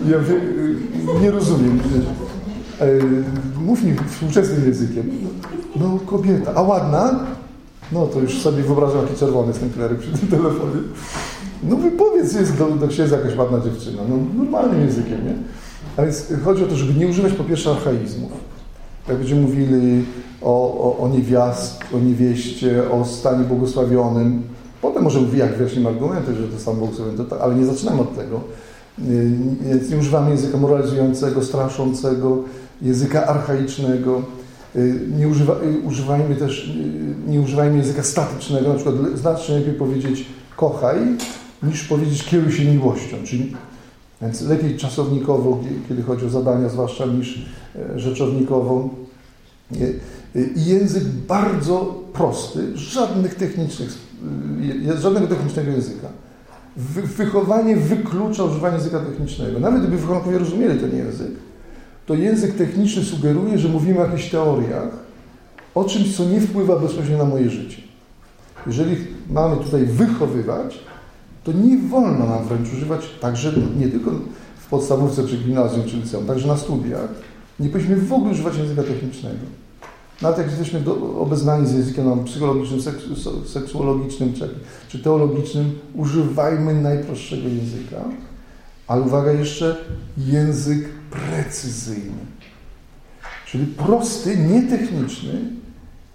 Ja mówię, nie rozumiem. Mów mi współczesnym językiem. No kobieta. A ładna? No to już sobie wyobrażam, jaki czerwony jest ten kleryk przy tym telefonie. No wypowiedz, jest do, do księdza jakaś ładna dziewczyna. No normalnym językiem, nie? A więc chodzi o to, żeby nie używać po pierwsze archaizmów. Jak będziemy mówili o, o, o niewiast, o niewieście, o stanie błogosławionym, potem możemy wyjaśnić wyjaśnimy argumenty, że to stan błogosławiony, to, ale nie zaczynamy od tego. Więc nie używamy języka moralizującego, straszącego, języka archaicznego. Nie używa, używajmy też, nie używajmy języka statycznego, na przykład znacznie lepiej powiedzieć kochaj, niż powiedzieć kieruj się miłością. Czyli, więc lepiej czasownikowo, kiedy chodzi o zadania, zwłaszcza niż rzeczownikowo. I język bardzo prosty, żadnych technicznych, żadnego technicznego języka. Wychowanie wyklucza używanie języka technicznego. Nawet gdyby wychowankowie rozumieli ten język, to język techniczny sugeruje, że mówimy o jakichś teoriach, o czymś, co nie wpływa bezpośrednio na moje życie. Jeżeli mamy tutaj wychowywać, to nie wolno nam wręcz używać, także nie tylko w podstawówce, czy gimnazjum, czy liceum, także na studiach, nie powinniśmy w ogóle używać języka technicznego. Nawet jak jesteśmy do, obeznani z językiem no, psychologicznym, seksu, seksuologicznym czy, czy teologiczny, używajmy najprostszego języka, ale uwaga jeszcze, język precyzyjny. Czyli prosty, nietechniczny,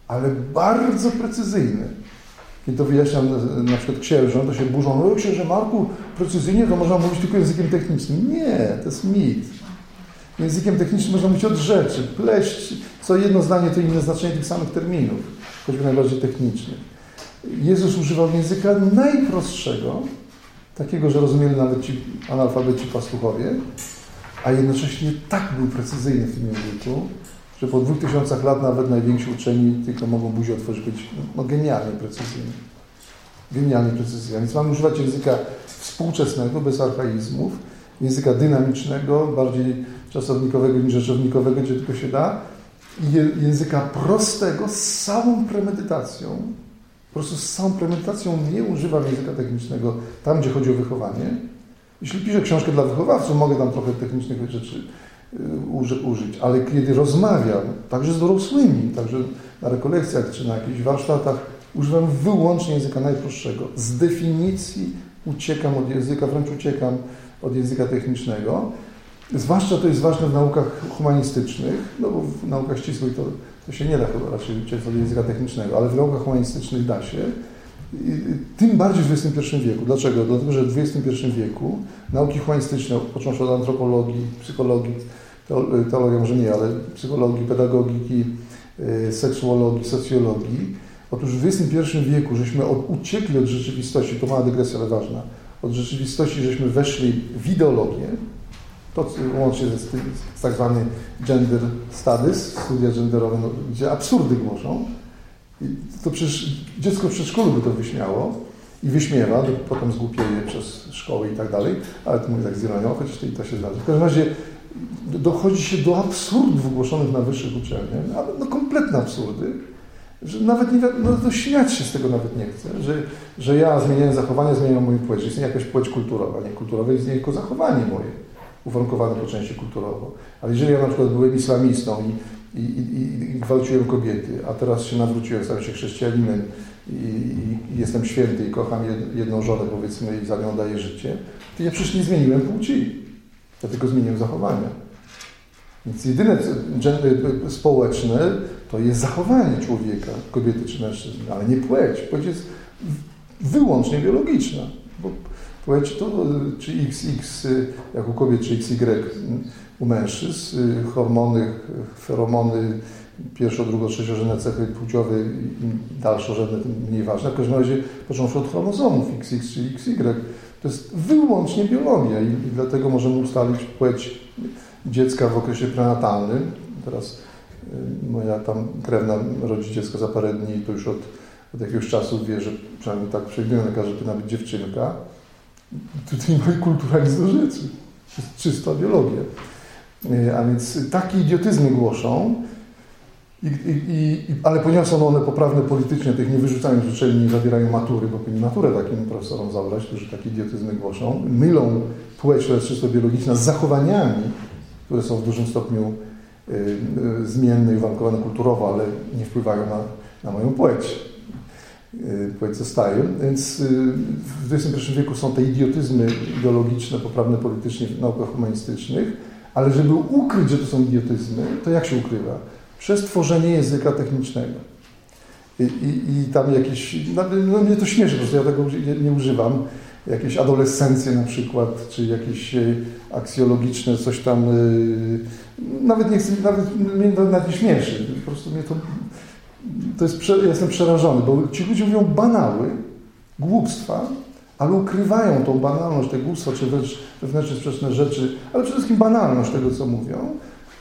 ale bardzo precyzyjny. Kiedy to wyjaśniam na przykład księżom, to się burzą, no księże Marku, precyzyjnie to można mówić tylko językiem technicznym. Nie, to jest mit. Językiem technicznym można mówić od rzeczy, pleść, co jedno zdanie to inne znaczenie tych samych terminów, choćby najbardziej technicznych. Jezus używał języka najprostszego, takiego, że rozumieli nawet ci analfabeci pastuchowie, a jednocześnie tak był precyzyjny w tym języku, że po dwóch tysiącach lat nawet najwięksi uczeni tylko mogą buzię otworzyć, być no, genialnie precyzyjni. Genialnie precyzyjni. Więc mamy używać języka współczesnego, bez archaizmów, języka dynamicznego, bardziej czasownikowego niż rzeczownikowego, gdzie tylko się da, i języka prostego z całą premedytacją. Po prostu z całą premedytacją nie używam języka technicznego tam, gdzie chodzi o wychowanie. Jeśli piszę książkę dla wychowawców, mogę tam trochę technicznych rzeczy użyć, ale kiedy rozmawiam, także z dorosłymi, także na rekolekcjach czy na jakichś warsztatach, używam wyłącznie języka najprostszego. Z definicji uciekam od języka, wręcz uciekam od języka technicznego. Zwłaszcza to jest ważne w naukach humanistycznych, no bo w naukach ścisłych to, to się nie da chyba raczej uciec od języka technicznego, ale w naukach humanistycznych da się. Tym bardziej w XXI wieku. Dlaczego? Dlatego, że w XXI wieku nauki humanistyczne, począwszy od antropologii, psychologii, teologia może nie, ale psychologii, pedagogiki, y, seksuologii, socjologii, otóż w XXI wieku żeśmy od, uciekli od rzeczywistości, to mała dygresja, ale ważna, od rzeczywistości żeśmy weszli w ideologię, to łącznie z, z tak zwany gender studies, studia genderowe, no, gdzie absurdy głoszą. I to przecież dziecko w przedszkolu by to wyśmiało i wyśmiewa, potem zgłupieje przez szkołę i tak dalej, ale to mówię tak z ironią, chociaż to, i to się zdarza. W każdym razie dochodzi się do absurdów głoszonych na wyższych uczelniach, ale no kompletne absurdy, że nawet nie, no to śmiać się z tego nawet nie chcę, że, że ja zmieniając zachowanie, zmieniam moją płeć, że istnieje jakaś płeć kulturowa, nie kulturowa, istnieje tylko zachowanie moje uwarunkowane po części kulturowo. Ale jeżeli ja na przykład byłem islamistą i, i, i, i gwałciłem kobiety, a teraz się nawróciłem, stałem się chrześcijaninem i, i, jestem święty i kocham jedną żonę, powiedzmy, i za nią daję życie, to ja przecież nie zmieniłem płci. Ja tylko zmieniłem zachowania. Więc jedyne społeczne to jest zachowanie człowieka, kobiety czy mężczyzny, ale nie płeć. Płeć jest wyłącznie biologiczna. Bo Płeć to czy XX jak u kobiet, czy XY u mężczyzn, hormony, feromony, pierwszo, drugo, trzeciorzędne cechy płciowe i dalszorzędne mniej ważne. W każdym razie począwszy od chromozomów XX czy XY. To jest wyłącznie biologia i, i dlatego możemy ustalić płeć dziecka w okresie prenatalnym. Teraz y, moja tam krewna rodzi dziecko za parę dni i to już od, od jakiegoś czasu wie, że przynajmniej tak przewidują lekarze, że to nawet dziewczynka. Tutaj ma kulturalizm do rzeczy. To jest czysta biologia. E, a więc takie idiotyzmy głoszą, i, i, i, ale ponieważ są one poprawne politycznie, tych nie wyrzucają z uczelni, nie zabierają matury, bo powinni maturę takim profesorom zabrać, którzy takie idiotyzmy głoszą, mylą płeć, która jest czysto biologiczna, z zachowaniami, które są w dużym stopniu y, y, zmienne i uwarunkowane kulturowo, ale nie wpływają na, na moją płeć. Y, płeć zostaje. Więc y, w XXI wieku są te idiotyzmy ideologiczne, poprawne politycznie w naukach humanistycznych, ale żeby ukryć, że to są idiotyzmy, to jak się ukrywa? Przez tworzenie języka technicznego. I, i, i tam jakieś, no, no mnie to śmieszy, po prostu ja tego nie, nie używam, jakieś adolescencje na przykład, czy jakieś y, aksjologiczne coś tam, nawet nie chcę, nawet mnie to nawet nie śmieszy, po prostu mnie to to jest, ja jestem przerażony, bo ci ludzie mówią banały, głupstwa, ale ukrywają tą banalność tego głupstwa, czy wewnętrznie sprzeczne rzeczy, ale przede wszystkim banalność tego, co mówią,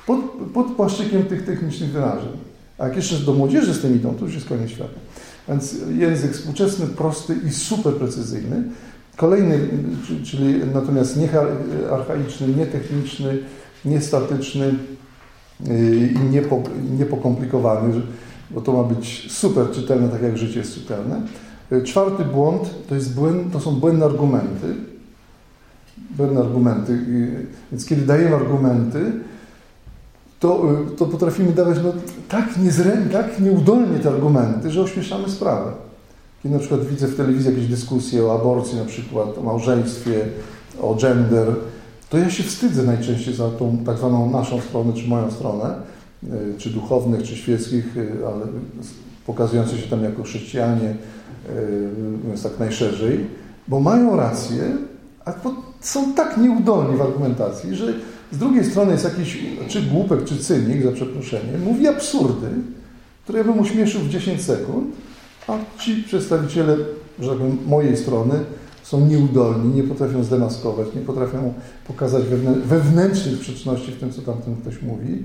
pod, pod płaszczykiem tych technicznych wyrażeń. A jak jeszcze do młodzieży z tym idą, to już jest koniec świata. Więc język współczesny, prosty i super precyzyjny. Kolejny, czyli natomiast nie archaiczny, nietechniczny, niestatyczny yy, i niepokomplikowany, bo to ma być super czytelne, tak jak życie jest czytelne. E, czwarty błąd to, jest błęd, to są błędne argumenty. Błędne argumenty. Więc kiedy dajemy argumenty, to, to potrafimy dawać no, tak, niezręcznie, tak nieudolnie te argumenty, że ośmieszamy sprawę. Kiedy na przykład widzę w telewizji jakieś dyskusje o aborcji, na przykład o małżeństwie, o gender, to ja się wstydzę najczęściej za tą tak zwaną naszą stronę, czy moją stronę, czy duchownych, czy świeckich, ale pokazujące się tam jako chrześcijanie, mówiąc tak najszerzej, bo mają rację, a są tak nieudolni w argumentacji, że z drugiej strony jest jakiś, czy głupek, czy cynik, za przeproszeniem, mówi absurdy, które bym uśmieszył w 10 sekund, a ci przedstawiciele, że tak powiem, mojej strony są nieudolni, nie potrafią zdemaskować, nie potrafią pokazać wewnętrznych sprzeczności w tym, co tamten ktoś mówi.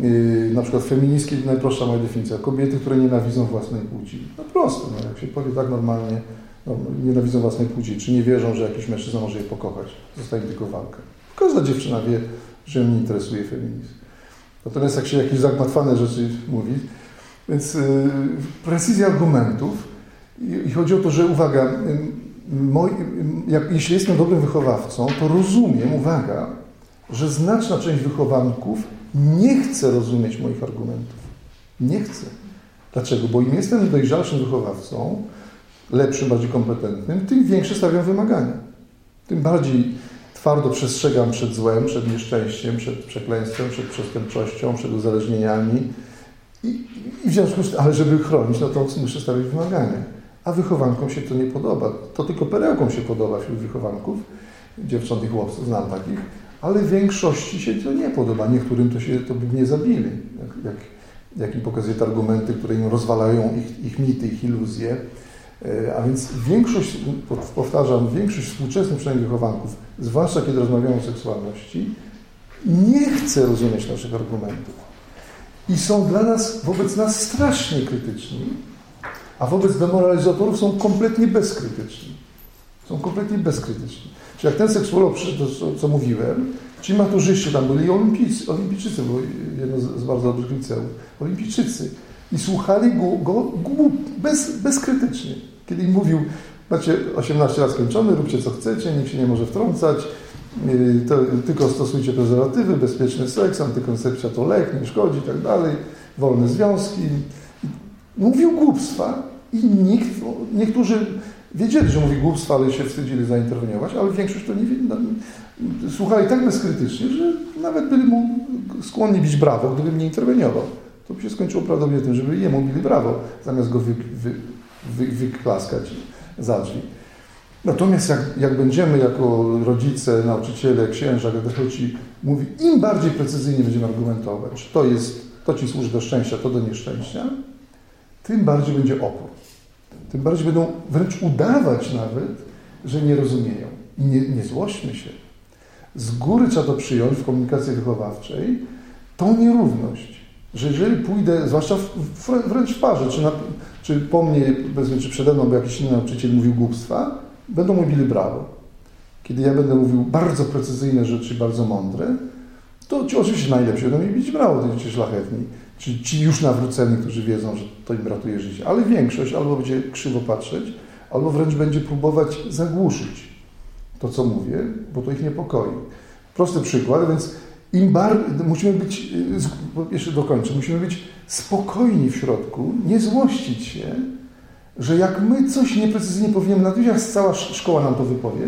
Yy, na przykład feministki, najprostsza moja definicja, kobiety, które nienawidzą własnej płci. No prosto, no, jak się powie tak normalnie, no, nienawidzą własnej płci, czy nie wierzą, że jakiś mężczyzna może je pokochać, zostaje tylko walka. Każda dziewczyna wie, że mnie interesuje feminizm. Natomiast jak się jakieś zagmatwane rzeczy mówi, więc yy, precyzja argumentów i, i, chodzi o to, że uwaga, yy, moi, jak, jeśli jestem dobrym wychowawcą, to rozumiem, uwaga, że znaczna część wychowanków nie chce rozumieć moich argumentów. Nie chce. Dlaczego? Bo im jestem dojrzalszym wychowawcą, lepszym, bardziej kompetentnym, tym większe stawiam wymagania. Tym bardziej twardo przestrzegam przed złem, przed nieszczęściem, przed przekleństwem, przed przestępczością, przed uzależnieniami. I, i w związku z tym, ale żeby chronić, no to muszę stawiać wymagania. A wychowankom się to nie podoba. To tylko perełkom się podoba wśród wychowanków, dziewcząt i chłopców, znam takich, ale większości się to nie podoba. Niektórym to się to by nie zabili. Jak, jak, jak im pokazuje te argumenty, które im rozwalają ich, ich mity, ich iluzje. E, a więc większość, powtarzam, większość współczesnych przynajmniej wychowanków, zwłaszcza kiedy rozmawiamy o seksualności, nie chce rozumieć naszych argumentów. I są dla nas, wobec nas strasznie krytyczni, a wobec demoralizatorów są kompletnie bezkrytyczni. Są kompletnie bezkrytyczni. Czyli jak ten seksuolog przyszedł, co, co mówiłem, ci maturzyści tam byli olimpijczycy, olimpijczycy, bo jedno z, z bardzo dobrych liceów, olimpijczycy. I słuchali go, go, bez, bezkrytycznie. Kiedy im mówił, macie 18 lat skończony, róbcie co chcecie, nikt się nie może wtrącać, y, to, tylko stosujcie prezerwatywy, bezpieczny seks, antykoncepcja to lek, nie szkodzi i tak dalej, wolne związki. Mówił głupstwa i nikt, niektórzy wiedzieli, że mówi głupstwa, ale się wstydzili zainterweniować, ale większość to nie no, słuchali tak bezkrytycznie, że nawet byli mu skłonni bić brawo, gdybym nie interweniował. To by się skończyło prawdopodobnie tym, żeby jemu bili brawo, zamiast go wy, wy, wy, wyklaskać za drzwi. Natomiast jak, jak będziemy jako rodzice, nauczyciele, księża, katecheci, mówi, im bardziej precyzyjnie będziemy argumentować, to jest, to ci służy do szczęścia, to do nieszczęścia, tym bardziej będzie opór. Tym bardziej będą wręcz udawać nawet, że nie rozumieją. I nie, nie złośmy się. Z góry trzeba to przyjąć w komunikacji wychowawczej, tą nierówność, że jeżeli pójdę, zwłaszcza wręcz w parze, czy, na, czy po mnie, powiedzmy, czy przede mną, bo jakiś inny nauczyciel mówił głupstwa, będą mówili brawo. Kiedy ja będę mówił bardzo precyzyjne rzeczy, bardzo mądre, to ci oczywiście najlepsi będą mi bić brawo, to ci szlachetni. Czyli ci już nawróceni, którzy wiedzą, że to im ratuje życie. Ale większość albo będzie krzywo patrzeć, albo wręcz będzie próbować zagłuszyć to, co mówię, bo to ich niepokoi. Prosty przykład, więc im bardziej, musimy być, jeszcze dokończę, musimy być spokojni w środku, nie złościć się, że jak my coś nieprecyzyjnie powiemy, natychmiast cała szkoła nam to wypowie,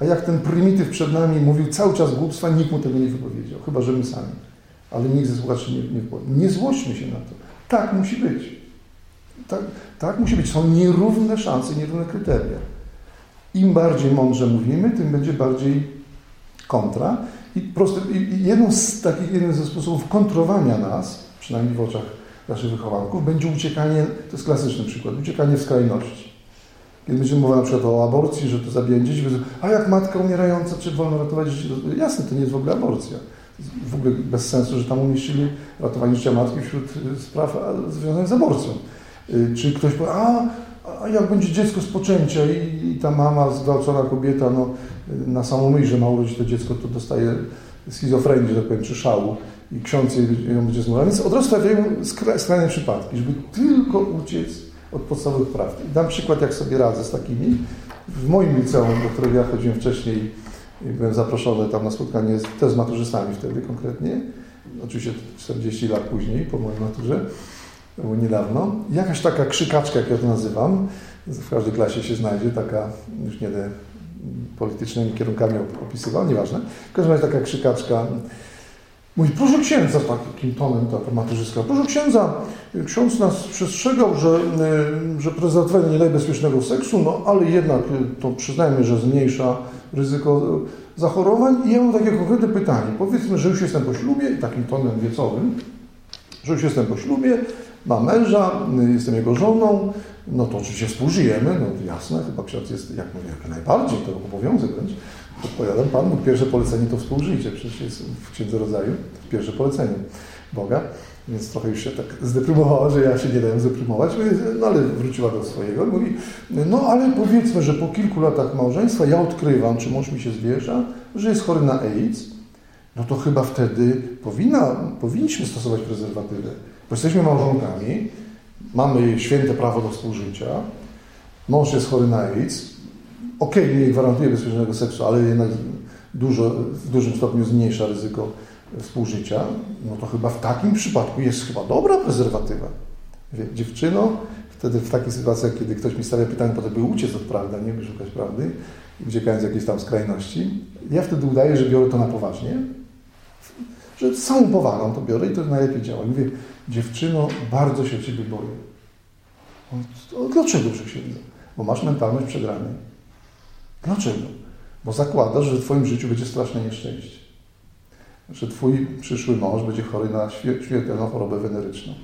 a jak ten prymityw przed nami mówił cały czas głupstwa, nikt mu tego nie wypowiedział, chyba że my sami ale nikt ze słuchaczy nie, nie Nie złośćmy się na to. Tak musi być. Tak, tak musi być. Są nierówne szanse, nierówne kryteria. Im bardziej mądrze mówimy, tym będzie bardziej kontra. I, prosty, i jedną z takich, jeden ze sposobów kontrowania nas, przynajmniej w oczach naszych wychowanków, będzie uciekanie, to jest klasyczny przykład, uciekanie w skrajności. Kiedy będziemy mówić na przykład o aborcji, że to zabijanie dzieci, a jak matka umierająca, czy wolno ratować dzieci? Jasne, to nie jest w ogóle aborcja w ogóle bez sensu, że tam umieścili ratowanie życia matki wśród y, spraw związanych z aborcją. Y, czy ktoś powie, a, a jak będzie dziecko z poczęcia i, i ta mama, zgwałcona kobieta, no, na samą myśl, że ma urodzić to dziecko, to dostaje schizofrenii, że tak powiem, czy szału i ksiądz ją będzie zmuszał. Więc od razu stawiają skrajne przypadki, żeby tylko uciec od podstawowych praw. I dam przykład, jak sobie radzę z takimi. W moim liceum, do którego ja chodziłem wcześniej, byłem zaproszony tam na spotkanie też z maturzystami wtedy konkretnie. oczywiście 40 lat później, po mojej maturze, było niedawno. Jakaś taka krzykaczka, jak ja to nazywam, w każdej klasie się znajdzie, taka, już nie te politycznymi kierunkami opisywał, nieważne. W każdym razie taka krzykaczka Mówi, proszę księdza, takim tonem ta maturzystka, proszę księdza, ksiądz nas przestrzegał, że, y, że nie daje bezpiecznego seksu, no ale jednak y, to przyznajmy, że zmniejsza ryzyko zachorowań. I ja mam takie konkretne pytanie. Powiedzmy, że już jestem po ślubie, takim tonem wiecowym, że już jestem po ślubie, mam męża, y, jestem jego żoną, no to oczywiście współżyjemy, no jasne, chyba ksiądz jest, jak mówię, jak najbardziej, to obowiązek wręcz. Odpowiadam Pan Bóg, pierwsze polecenie to współżycie, przecież jest w Księdze Rodzaju, pierwsze polecenie Boga, więc trochę już się tak zdeprymowała, że ja się nie dałem zdeprymować, no ale wróciła do swojego i mówi, no ale powiedzmy, że po kilku latach małżeństwa ja odkrywam, czy mąż mi się zwierza, że jest chory na AIDS, no to chyba wtedy powinna, powinniśmy stosować prezerwatywę, bo jesteśmy małżonkami, mamy święte prawo do współżycia, mąż jest chory na AIDS, okej, okay, nie gwarantuje bezpiecznego seksu, ale jednak dużo, w dużym stopniu zmniejsza ryzyko współżycia, no to chyba w takim przypadku jest chyba dobra prezerwatywa. Wie, dziewczyno, wtedy w takich sytuacjach, kiedy ktoś mi stawia pytanie, po to by uciec od prawdy, nie by szukać prawdy, uciekając z jakiejś tam skrajności, ja wtedy udaję, że biorę to na poważnie, że z całą powagą to biorę i to najlepiej działa. I mówię, dziewczyno, bardzo się Ciebie boję. Dlaczego, że się Bo masz mentalność przegranej. Dlaczego? Bo zakładasz, że w Twoim życiu będzie straszne nieszczęście. Że Twój przyszły mąż będzie chory na śmiertelną chorobę weneryczną.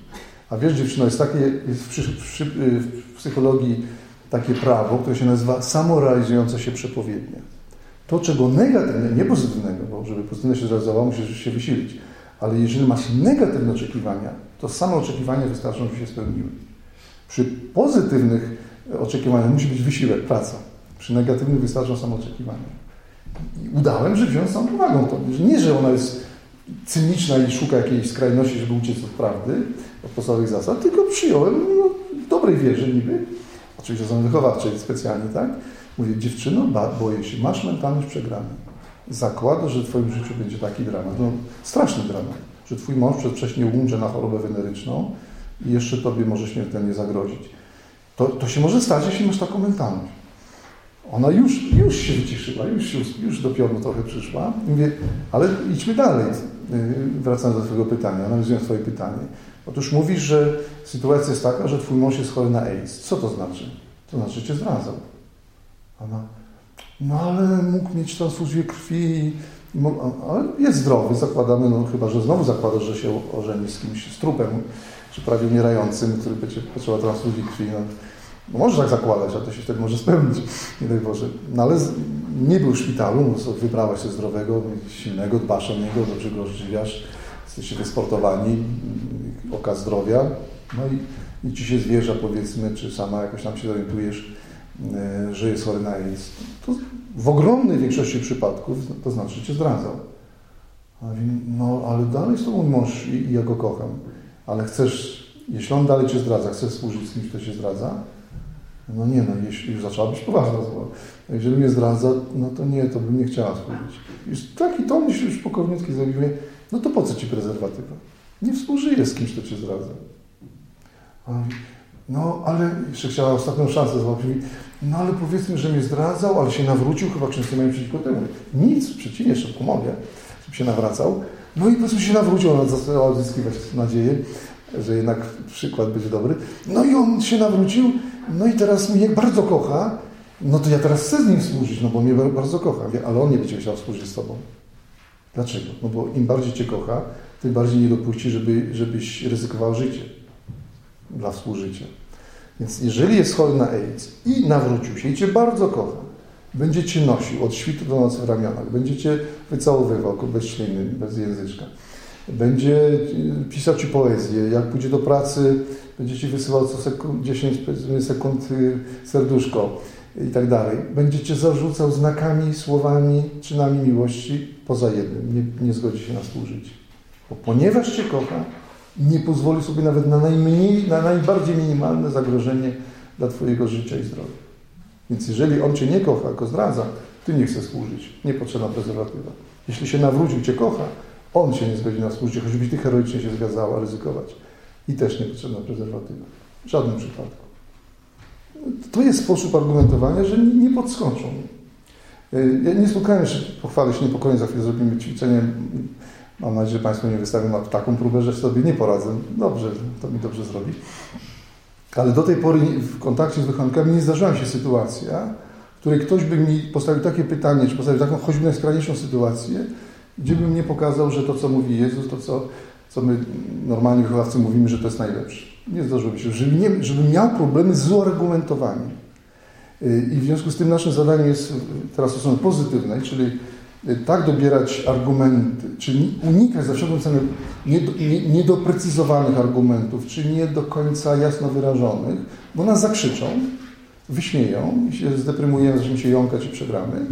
A wiesz, dziewczyno, jest takie, jest w, w, w psychologii takie prawo, które się nazywa samorealizujące się przepowiednie. To, czego negatywne, nie pozytywnego, bo żeby pozytywne się zrealizowało, musisz się wysilić, ale jeżeli masz negatywne oczekiwania, to same oczekiwania wystarczą, żeby się spełniły. Przy pozytywnych oczekiwaniach musi być wysiłek, praca. Przy negatywnym wystarczą samo oczekiwania. I udałem, że wziąłem samą powagą to. Nie, że ona jest cyniczna i szuka jakiejś skrajności, żeby uciec od prawdy, od podstawowych zasad, tylko przyjąłem no, w dobrej wierze niby, oczywiście są wychowawcze specjalnie, tak? Mówię, dziewczyno, boję się, masz mentalność przegrany. Zakładasz, że w Twoim życiu będzie taki dramat. No, straszny dramat, że Twój mąż przedwcześnie umrze na chorobę weneryczną i jeszcze Tobie może śmiertelnie zagrozić. To, to się może stać, jeśli masz taką mentalność. Ona już, już się wyciszyła, już, już do pionu trochę przyszła. I mówię, ale idźmy dalej. Y, wracając do Twojego pytania, analizując Twoje pytanie. Otóż mówisz, że sytuacja jest taka, że Twój mąż jest chory na AIDS. Co to znaczy? To znaczy, że Cię zdradzał. Ona, no ale mógł mieć transfuzję krwi, ale jest zdrowy, zakładamy, no chyba, że znowu zakładasz, że się ożeni z kimś, z trupem, czy prawie umierającym, który będzie potrzeba transfuzji krwi. No, no może tak zakładać, a to się wtedy może spełnić, nie daj Boże. No ale nie był w szpitalu, no, wybrałaś się zdrowego, silnego, dbasz o niego, dobrze go odżywiasz, jesteście wysportowani, oka zdrowia, no i, i ci się zwierza powiedzmy, czy sama jakoś tam się orientujesz, że jest chory na AIDS. To w ogromnej większości przypadków to znaczy, cię zdradzał. No ale dalej jest to mąż i, i ja go kocham, ale chcesz, jeśli on dalej cię zdradza, chcesz służyć z kimś, kto się zdradza, no nie no, jeśli już zaczęła być poważna zła. Jeżeli mnie zdradza, no to nie, to bym nie chciała współżyć. Już taki ton się już pokorniutki zrobił, no to po co ci prezerwatywa? Nie współżyję z kimś, kto cię zdradza. No, ale jeszcze chciała ostatnią szansę złapać. No, ale powiedzmy, że mnie zdradzał, ale się nawrócił, chyba często mają przeciwko temu. Nic, przeciwnie, jeszcze pomogę, żeby się nawracał. No i po prostu się nawrócił, ona zaczęła odzyskiwać nadzieję, że jednak przykład będzie dobry. No i on się nawrócił, no i teraz mnie bardzo kocha, no to ja teraz chcę z nim służyć, no bo mnie bardzo kocha, ale on nie będzie chciał służyć z Tobą. Dlaczego? No bo im bardziej Cię kocha, tym bardziej nie dopuści, żeby, żebyś ryzykował życie dla współżycia. Więc jeżeli jest chory na AIDS i nawrócił się i Cię bardzo kocha, będzie Cię nosił od świtu do nocy w ramionach, będzie Cię wycałowywał bez śliny, bez języczka, będzie pisał Ci poezję, jak pójdzie do pracy, będzie Ci wysyłał co sekund, 10 sekund y, serduszko i tak dalej. Będzie Cię zarzucał znakami, słowami, czynami miłości poza jednym. Nie, nie zgodzi się na współżycie. Bo ponieważ Cię kocha, nie pozwoli sobie nawet na najmniej, na najbardziej minimalne zagrożenie dla Twojego życia i zdrowia. Więc jeżeli On Cię nie kocha, go zdradza, Ty nie chcesz służyć. Nie potrzebna prezerwatywa. Jeśli się nawrócił, Cię kocha, On się nie zgodzi na współżycie, choćbyś ty heroicznie się zgadzała ryzykować. I też nie potrzebna prezerwatywa. W żadnym przypadku. To jest sposób argumentowania, że nie podskoczą. Ja nie spotkałem się, pochwalę się niepokojem, za chwilę zrobimy ćwiczenie. Mam nadzieję, że Państwo nie wystawią na taką próbę, że sobie nie poradzę. Dobrze, to mi dobrze zrobi. Ale do tej pory w kontakcie z wychowankami nie zdarzyła się sytuacja, w której ktoś by mi postawił takie pytanie, czy postawił taką choćby najskrajniejszą sytuację, gdzie bym nie pokazał, że to, co mówi Jezus, to, co, co my normalni wychowawcy mówimy, że to jest najlepsze. Nie zdarzyło mi się, żeby, nie, miał problemy z uargumentowaniem. I w związku z tym naszym zadaniem jest teraz o strony pozytywnej, czyli tak dobierać argumenty, czyli unikać za wszelką cenę niedoprecyzowanych argumentów, czy nie do końca jasno wyrażonych, bo nas zakrzyczą, wyśmieją i się zdeprymujemy, zaczniemy się jąkać i przegramy.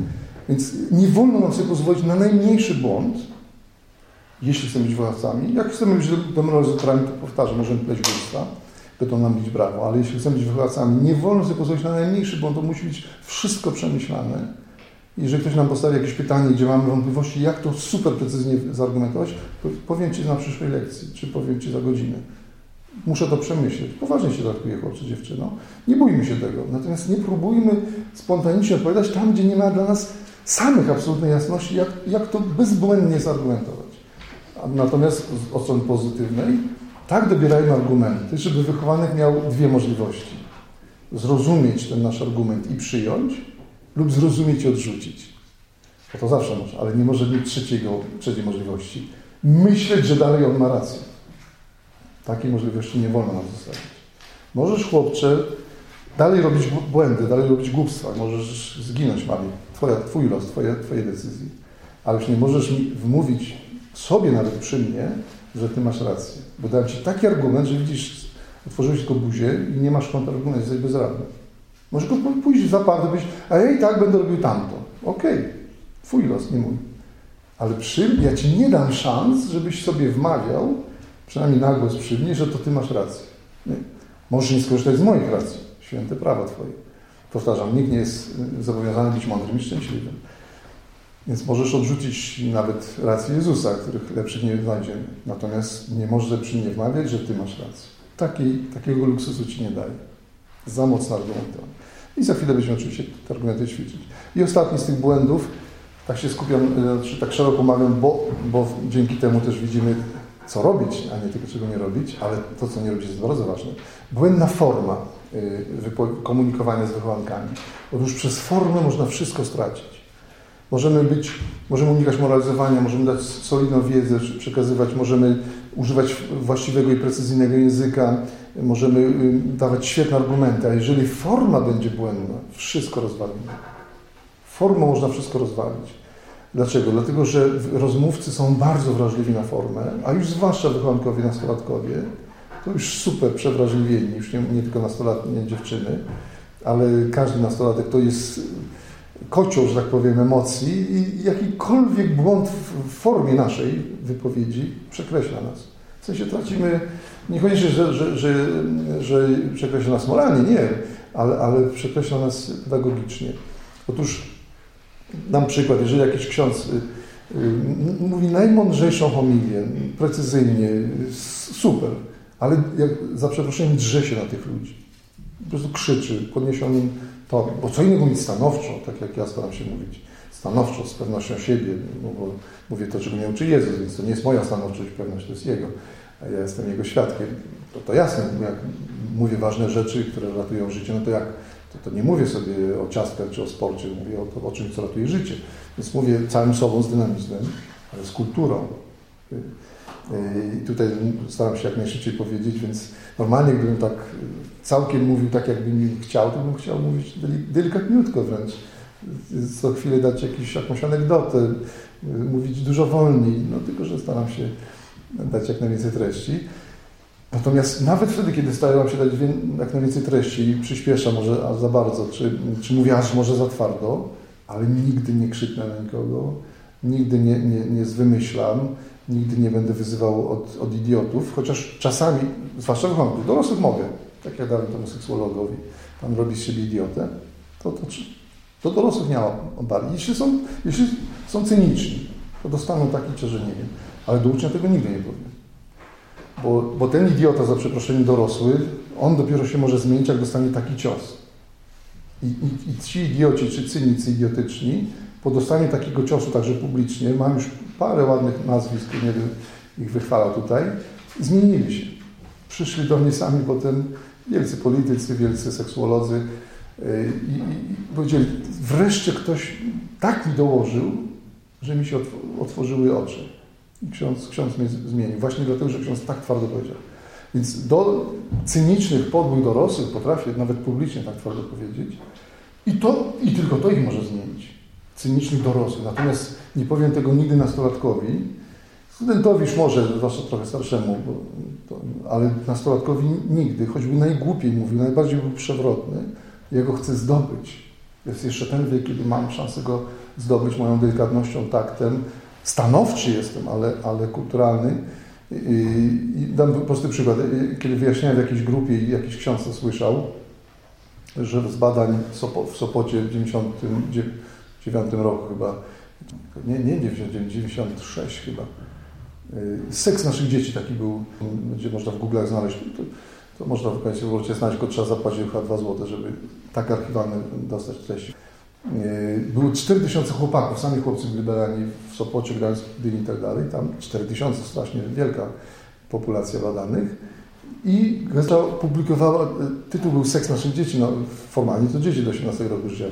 Więc nie wolno nam sobie pozwolić na najmniejszy błąd, jeśli chcemy być wychowawcami. Jak chcemy być demoralizatorami, to powtarzam, możemy dać gusta, będą nam bić brawo, ale jeśli chcemy być wychowawcami, nie wolno sobie pozwolić na najmniejszy błąd, to musi być wszystko przemyślane. Jeżeli ktoś nam postawi jakieś pytanie, gdzie mamy wątpliwości, jak to super precyzyjnie zaargumentować, powiem Ci na przyszłej lekcji, czy powiem Ci za godzinę. Muszę to przemyśleć. Poważnie się traktuje chłopcze, dziewczyno. Nie bójmy się tego. Natomiast nie próbujmy spontanicznie odpowiadać tam, gdzie nie ma dla nas samych absolutnej jasności, jak, jak to bezbłędnie zargumentować. Natomiast od strony pozytywnej, tak dobierajmy argumenty, żeby wychowanek miał dwie możliwości. Zrozumieć ten nasz argument i przyjąć, lub zrozumieć i odrzucić. Bo to zawsze może, ale nie może mieć trzeciego, trzeciej możliwości. Myśleć, że dalej on ma rację. Takiej możliwości nie wolno nam zostawić. Możesz, chłopcze, dalej robić błędy, dalej robić głupstwa, możesz zginąć mamie. Twoja, twój los, twoje, twoje decyzje. Ale już nie możesz mi wmówić sobie nawet przy mnie, że ty masz rację. Bo dałem ci taki argument, że widzisz, otworzyłeś tylko buzię i nie masz kontrargumentu, jesteś bezradny. Może go pójść zapadł, być, a ja i tak będę robił tamto. Okej, okay. twój los, nie mój. Ale przy, ja ci nie dam szans, żebyś sobie wmawiał, przynajmniej na głos przy mnie, że to ty masz rację. Nie. Możesz nie skorzystać z moich racji. Święte prawa twoje. Powtarzam, nikt nie jest zobowiązany być mądrym i szczęśliwym. Więc możesz odrzucić nawet rację Jezusa, których lepszych nie znajdziemy. Natomiast nie możesz przy mnie wmawiać, że ty masz rację. Taki, takiego luksusu ci nie daje. Za mocno argumentowane. I za chwilę będziemy oczywiście te argumenty ćwiczyć. I ostatni z tych błędów, tak się skupiam, e, czy tak szeroko mawiam, bo, bo dzięki temu też widzimy, co robić, a nie tylko czego nie robić, ale to, co nie robić jest bardzo ważne. Błędna forma e, komunikowania z wychowankami. Otóż przez formę można wszystko stracić. Możemy być, możemy unikać moralizowania, możemy dać solidną wiedzę, przekazywać, możemy używać właściwego i precyzyjnego języka, możemy y, dawać świetne argumenty, a jeżeli forma będzie błędna, wszystko rozwalimy. Formą można wszystko rozwalić. Dlaczego? Dlatego, że rozmówcy są bardzo wrażliwi na formę, a już zwłaszcza wychowankowie, nastolatkowie, to już super przewrażliwieni, już nie, nie tylko nastolatnie dziewczyny, ale każdy nastolatek to jest kocioł, że tak powiem, emocji i jakikolwiek błąd w formie naszej wypowiedzi przekreśla nas. W sensie tracimy, niekoniecznie, że, że, że, że przekreśla nas moralnie, nie, ale, ale przekreśla nas pedagogicznie. Otóż dam przykład, jeżeli jakiś ksiądz y, y, mówi najmądrzejszą homilię, precyzyjnie, super, ale jak, za przeproszeniem drze się na tych ludzi. Po prostu krzyczy, podniesionym to, bo co innego mówić stanowczo, tak jak ja staram się mówić, stanowczo, z pewnością siebie, no bo mówię to, czego mnie uczy Jezus, więc to nie jest moja stanowczość, pewność, to jest Jego, a ja jestem Jego świadkiem. To, to jasne, jak mówię ważne rzeczy, które ratują życie, no to jak, to, to nie mówię sobie o ciastkach czy o sporcie, mówię o, o czymś, co ratuje życie. Więc mówię całym sobą z dynamizmem, ale z kulturą. I tutaj staram się jak najszybciej powiedzieć, więc normalnie gdybym tak całkiem mówił tak, jakbym chciał, to bym chciał mówić delikatniutko wręcz. Co chwilę dać jakiś, jakąś anegdotę, mówić dużo wolniej, no tylko, że staram się dać jak najwięcej treści. Natomiast nawet wtedy, kiedy staram się dać jak najwięcej treści i przyspieszam może aż za bardzo, czy, czy mówię aż może za twardo, ale nigdy nie krzyknę na nikogo, nigdy nie, nie, nie zwymyślam, nigdy nie będę wyzywał od, od idiotów, chociaż czasami, zwłaszcza w dorosłych mogę, tak jak dałem temu seksuologowi, pan robi z siebie idiotę, to, to, to dorosłych nie ma obali. Jeśli są, jeśli są cyniczni, to dostaną taki cios, że nie wiem. Ale do ucznia tego nigdy nie powiem. Bo, bo ten idiota, za przeproszeniem dorosły, on dopiero się może zmienić, jak dostanie taki cios. I, i, i ci idioci, czy cynicy idiotyczni, po dostaniu takiego ciosu, także publicznie, mam już parę ładnych nazwisk, nie wiem, ich wychwalał tutaj, zmienili się. Przyszli do mnie sami potem wielcy politycy, wielcy seksuolodzy y, i, i, i powiedzieli, wreszcie ktoś tak mi dołożył, że mi się otworzyły oczy. Ksiądz, ksiądz mnie zmienił. Właśnie dlatego, że ksiądz tak twardo powiedział. Więc do cynicznych, podłych dorosłych potrafię nawet publicznie tak twardo powiedzieć. I to, i tylko to ich może zmienić. Cynicznych dorosłych. Natomiast nie powiem tego nigdy nastolatkowi. Studentowi już może, zwłaszcza trochę starszemu, to, ale nastolatkowi nigdy, choćby najgłupiej mówił, najbardziej był przewrotny, ja go chcę zdobyć. Jest jeszcze ten wiek, kiedy mam szansę go zdobyć moją delikatnością, taktem. Stanowczy jestem, ale, ale kulturalny. I, dam prosty przykład. Kiedy wyjaśniałem w jakiejś grupie i jakiś ksiądz to słyszał, że z badań w Sopocie w 1999 roku chyba, nie, nie 99, 96 chyba, y, seks naszych dzieci taki był, będzie można w Google znaleźć, to, to można w końcu znaleźć, tylko trzeba zapłacić chyba 2 zł, żeby tak archiwalne dostać treści. Y, było 4000 chłopaków, sami chłopcy byli badani w Sopocie, Gdańsku, Gdyni i tak dalej. Tam 4000, strasznie wielka populacja badanych. I gazeta publikowała, y, tytuł był Seks naszych dzieci, no formalnie to dzieci do 18 roku życia.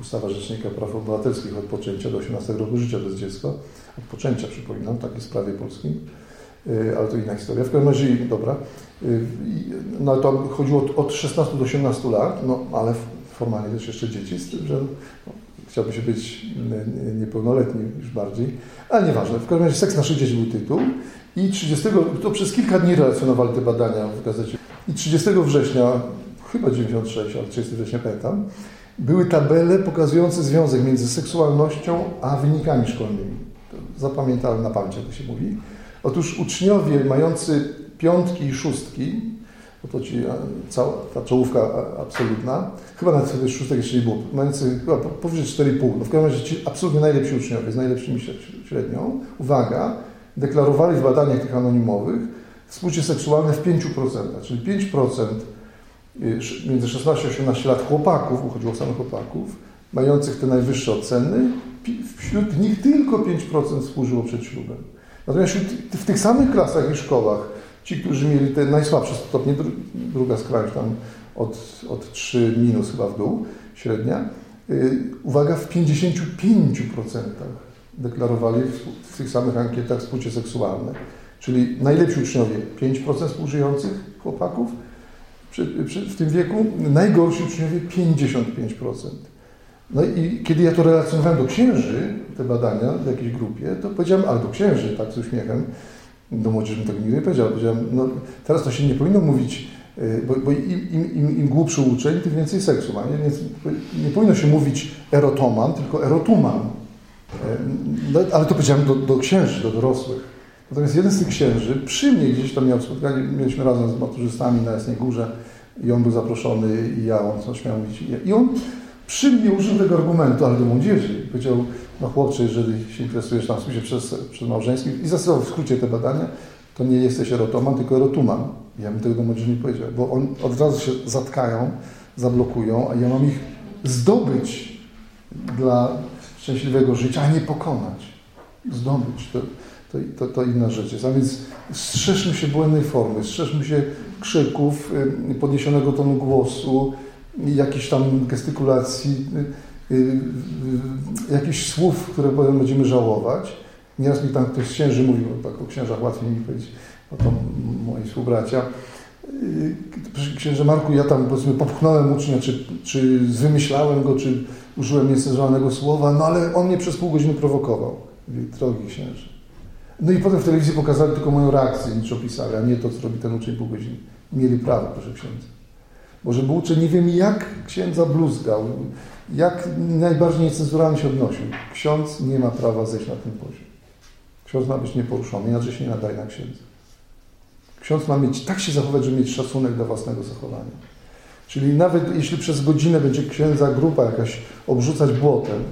Ustawa Rzecznika Praw Obywatelskich od poczęcia do 18 roku życia to jest dziecko. Od poczęcia, przypominam, tak jest w prawie polskim. Y, ale to inna historia. W każdym razie, dobra. No to chodziło od, od 16 do 18 lat, no ale formalnie też jeszcze dzieci, z tym, że no, chciałby się być niepełnoletni już bardziej, ale nieważne. W każdym razie Seks naszych dzieci był tytuł i 30, to przez kilka dni relacjonowali te badania w gazecie i 30 września, chyba 96, ale 30 września pamiętam, były tabele pokazujące związek między seksualnością a wynikami szkolnymi. Zapamiętałem na pamięć, jak to się mówi. Otóż uczniowie mający piątki i szóstki bo to ci cała ta czołówka absolutna, chyba nawet wtedy szóstek jeszcze nie było, mający chyba powyżej 4,5, no w każdym razie ci absolutnie najlepsi uczniowie z najlepszymi średnią, uwaga, deklarowali w badaniach tych anonimowych współcie seksualne w 5%, czyli 5% y, między 16 a 18 lat chłopaków, bo chodziło o samych chłopaków, mających te najwyższe oceny, wśród nich tylko 5% współżyło przed ślubem. Natomiast w tych samych klasach i szkołach Ci, którzy mieli te najsłabsze stopnie, druga skrajność tam od, od 3 minus chyba w dół, średnia, yy, uwaga, w 55% deklarowali w, w tych samych ankietach współcie seksualne. Czyli najlepsi uczniowie 5% współżyjących chłopaków przy, przy, w tym wieku, najgorsi uczniowie 55%. No i kiedy ja to relacjonowałem do księży, te badania w jakiejś grupie, to powiedziałem, ale do księży, tak z uśmiechem, do młodzieży bym tego nigdy nie powiedział. Powiedziałem, no teraz to się nie powinno mówić, y, bo, bo im, im, im, głupszy uczeń, tym więcej seksu ma. Nie, nie, nie powinno się mówić erotoman, tylko erotuman. Y, no, ale to powiedziałem do, do księży, do dorosłych. Natomiast jeden z tych księży przy mnie gdzieś tam miał spotkanie, mieliśmy razem z maturzystami na Jasnej Górze i on był zaproszony i ja, on coś miał mówić. I on przy mnie użył tego argumentu, ale do młodzieży. Powiedział, no chłopcze, jeżeli się interesujesz tam w przez, przez małżeńskim i zastosował w skrócie te badania, to nie jesteś erotoman, tylko erotuman. Ja bym tego do młodzieży nie powiedział, bo oni od razu się zatkają, zablokują, a ja mam ich zdobyć dla szczęśliwego życia, a nie pokonać. Zdobyć. To, to, to, inna rzecz jest. A więc strzeżmy się błędnej formy, strzeżmy się krzyków, podniesionego tonu głosu, jakichś tam gestykulacji, jakichś słów, które potem będziemy żałować. Nieraz mi tam ktoś z księży mówił, tak o księżach łatwiej mi powiedzieć, o to moi współbracia. Księże Marku, ja tam powiedzmy popchnąłem ucznia, czy, czy zwymyślałem go, czy użyłem niecenzuralnego słowa, no ale on mnie przez pół godziny prowokował. Drogi księże. No i potem w telewizji pokazali tylko moją reakcję, niż opisali, a nie to, co robi ten uczeń pół godziny. Mieli prawo, proszę księdza. Bo żeby uczeń nie wiem jak księdza bluzgał, jak najbardziej niecenzuralnie się odnosił. Ksiądz nie ma prawa zejść na ten poziom. Ksiądz ma być nieporuszony, inaczej się nie nadaje na księdza. Ksiądz ma mieć, tak się zachować, żeby mieć szacunek do własnego zachowania. Czyli nawet jeśli przez godzinę będzie księdza grupa jakaś obrzucać błotem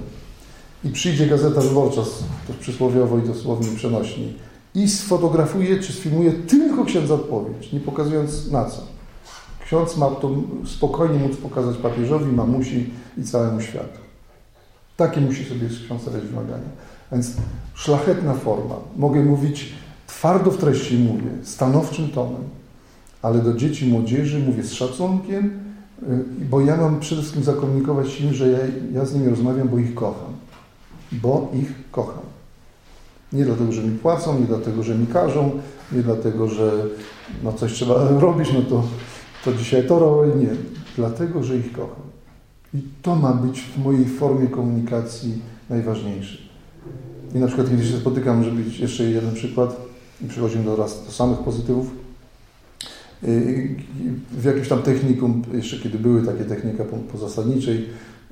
i przyjdzie gazeta wyborcza, to przysłowiowo i dosłownie przenośni, i sfotografuje czy sfilmuje tylko księdza odpowiedź, nie pokazując na co. Ksiądz ma to spokojnie móc pokazać papieżowi, mamusi i całemu światu. Takie musi sobie ksiądz stawiać wymagania. Więc szlachetna forma. Mogę mówić twardo w treści mówię, stanowczym tonem, ale do dzieci młodzieży mówię z szacunkiem, y, bo ja mam przede wszystkim zakomunikować im, że ja, ja z nimi rozmawiam, bo ich kocham. Bo ich kocham. Nie dlatego, że mi płacą, nie dlatego, że mi każą, nie dlatego, że no coś trzeba robić, no to, to dzisiaj to robię. Nie. Dlatego, że ich kocham. I to ma być w mojej formie komunikacji najważniejsze. I na przykład, kiedy się spotykam, żeby jeszcze jeden przykład, i przechodzimy do, raz, do samych pozytywów, y, w jakimś tam technikum, jeszcze kiedy były takie technika pozasadniczej,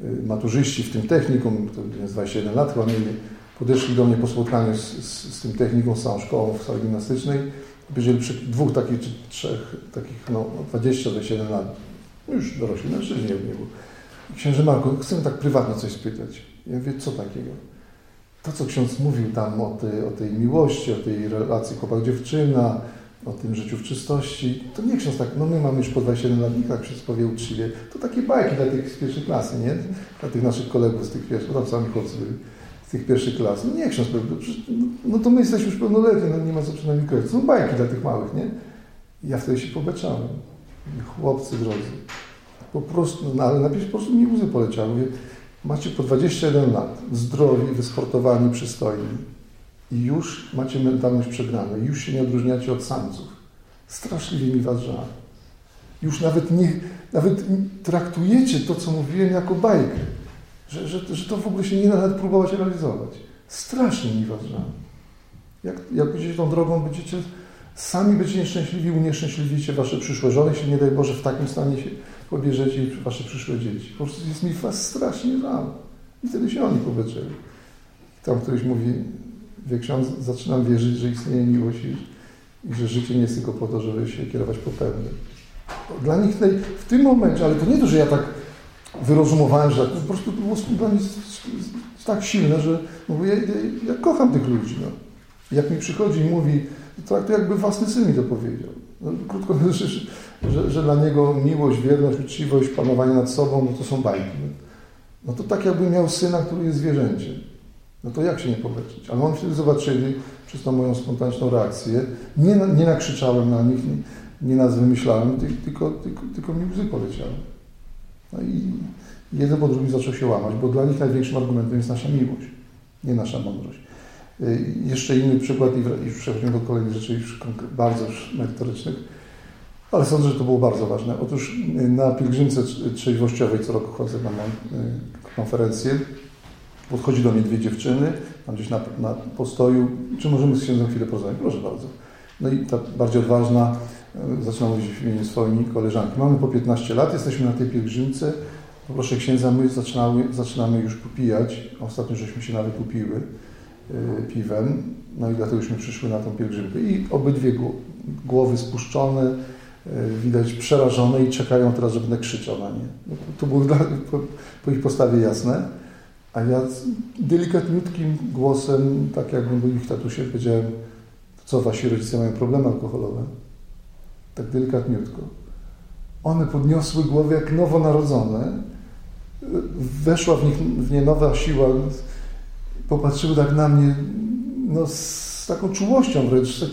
y, maturzyści w tym technikum, to jest 21 lat chyba mieli, podeszli do mnie po spotkaniu z, z, z tym techniką, z całą szkołą w sali gimnastycznej, powiedzieli przy dwóch takich, czy trzech, takich, no 20-27 lat, już dorośli mężczyźni nie było. Księże Marku, chcę tak prywatnie coś spytać. Ja mówię, co takiego? To, co ksiądz mówił tam o tej, o tej miłości, o tej relacji chłopak-dziewczyna, o tym życiu w czystości, to nie ksiądz tak, no my mamy już po 27 lat, nikt tak wszystko powie uczciwie. To takie bajki dla tych z pierwszej klasy, nie? Dla tych naszych kolegów z tych pierwszych, no tam sami chłopcy byli z tych pierwszych klas. No nie ksiądz, no to my jesteśmy już pełnoletni, no nie ma co przynajmniej kojarzyć. Są bajki dla tych małych, nie? Ja wtedy się pobeczałem. Chłopcy drodzy. Po prostu, no ale najpierw po prostu mi łzy poleciały. Mówię, macie po 21 lat, zdrowi, wysportowani, przystojni i już macie mentalność przegraną, już się nie odróżniacie od samców. Straszliwie mi was żal. Już nawet, nie, nawet traktujecie to, co mówiłem, jako bajkę. Że, że, że to w ogóle się nie da nawet próbować realizować. Strasznie mi was żal. Jak, jak będziecie tą drogą, będziecie sami będziecie nieszczęśliwi, unieszczęśliwicie wasze przyszłe żony, się nie daj Boże w takim stanie się pobierzecie wasze przyszłe dzieci. Po prostu jest mi was strasznie żal. I wtedy się oni pobeczeli. Tam ktoś mówi, wie ksiądz, zaczynam wierzyć, że istnieje miłość i, i że życie nie jest tylko po to, żeby się kierować po pewnym. Dla nich w tym momencie, ale to nie to, że ja tak wyrozumowałem, że po prostu było dla mnie tak silne, że no ja, ja, kocham tych ludzi. No. Jak mi przychodzi i mówi, to jakby własny syn mi to powiedział. No, krótko mówiąc, że, że, że, dla niego miłość, wierność, uczciwość, panowanie nad sobą, no to są bajki. No. no to tak jakby miał syna, który jest zwierzęciem. No to jak się nie poleczyć? Ale oni wtedy zobaczyli przez tą moją spontaniczną reakcję, nie, nie nakrzyczałem na nich, nie, nie nas wymyślałem, tylko, tylko, tylko mi łzy poleciały. No i jeden po drugim zaczął się łamać, bo dla nich największym argumentem jest nasza miłość, nie nasza mądrość. Y, jeszcze inny przykład i już przechodzimy do kolejnych rzeczy już bardzo już merytorycznych, ale sądzę, że to było bardzo ważne. Otóż y, na pielgrzymce trzeźwościowej co roku chodzę na y, konferencję, podchodzi do mnie dwie dziewczyny, tam gdzieś na, na postoju, czy możemy z księdzem chwilę porozmawiać? Proszę bardzo. No i ta bardziej odważna zaczyna mówić w imieniu swoimi koleżanki. Mamy po 15 lat, jesteśmy na tej pielgrzymce. Poproszę księdza, my zaczynamy, zaczynamy już popijać. Ostatnio żeśmy się nawet upiły y, piwem, no i dlategośmy przyszły na tą pielgrzymkę. I obydwie głowy spuszczone, y, widać przerażone i czekają teraz, że będę krzyczał na nie. No, to było dla, po, po, ich postawie jasne. A ja delikatniutkim głosem, tak jakbym był ich tatusie, powiedziałem, co wasi rodzice mają problemy alkoholowe tak delikatniutko. One podniosły głowę jak nowonarodzone, weszła w, nich, w nie nowa siła, popatrzyły tak na mnie no, z taką czułością wręcz, tak,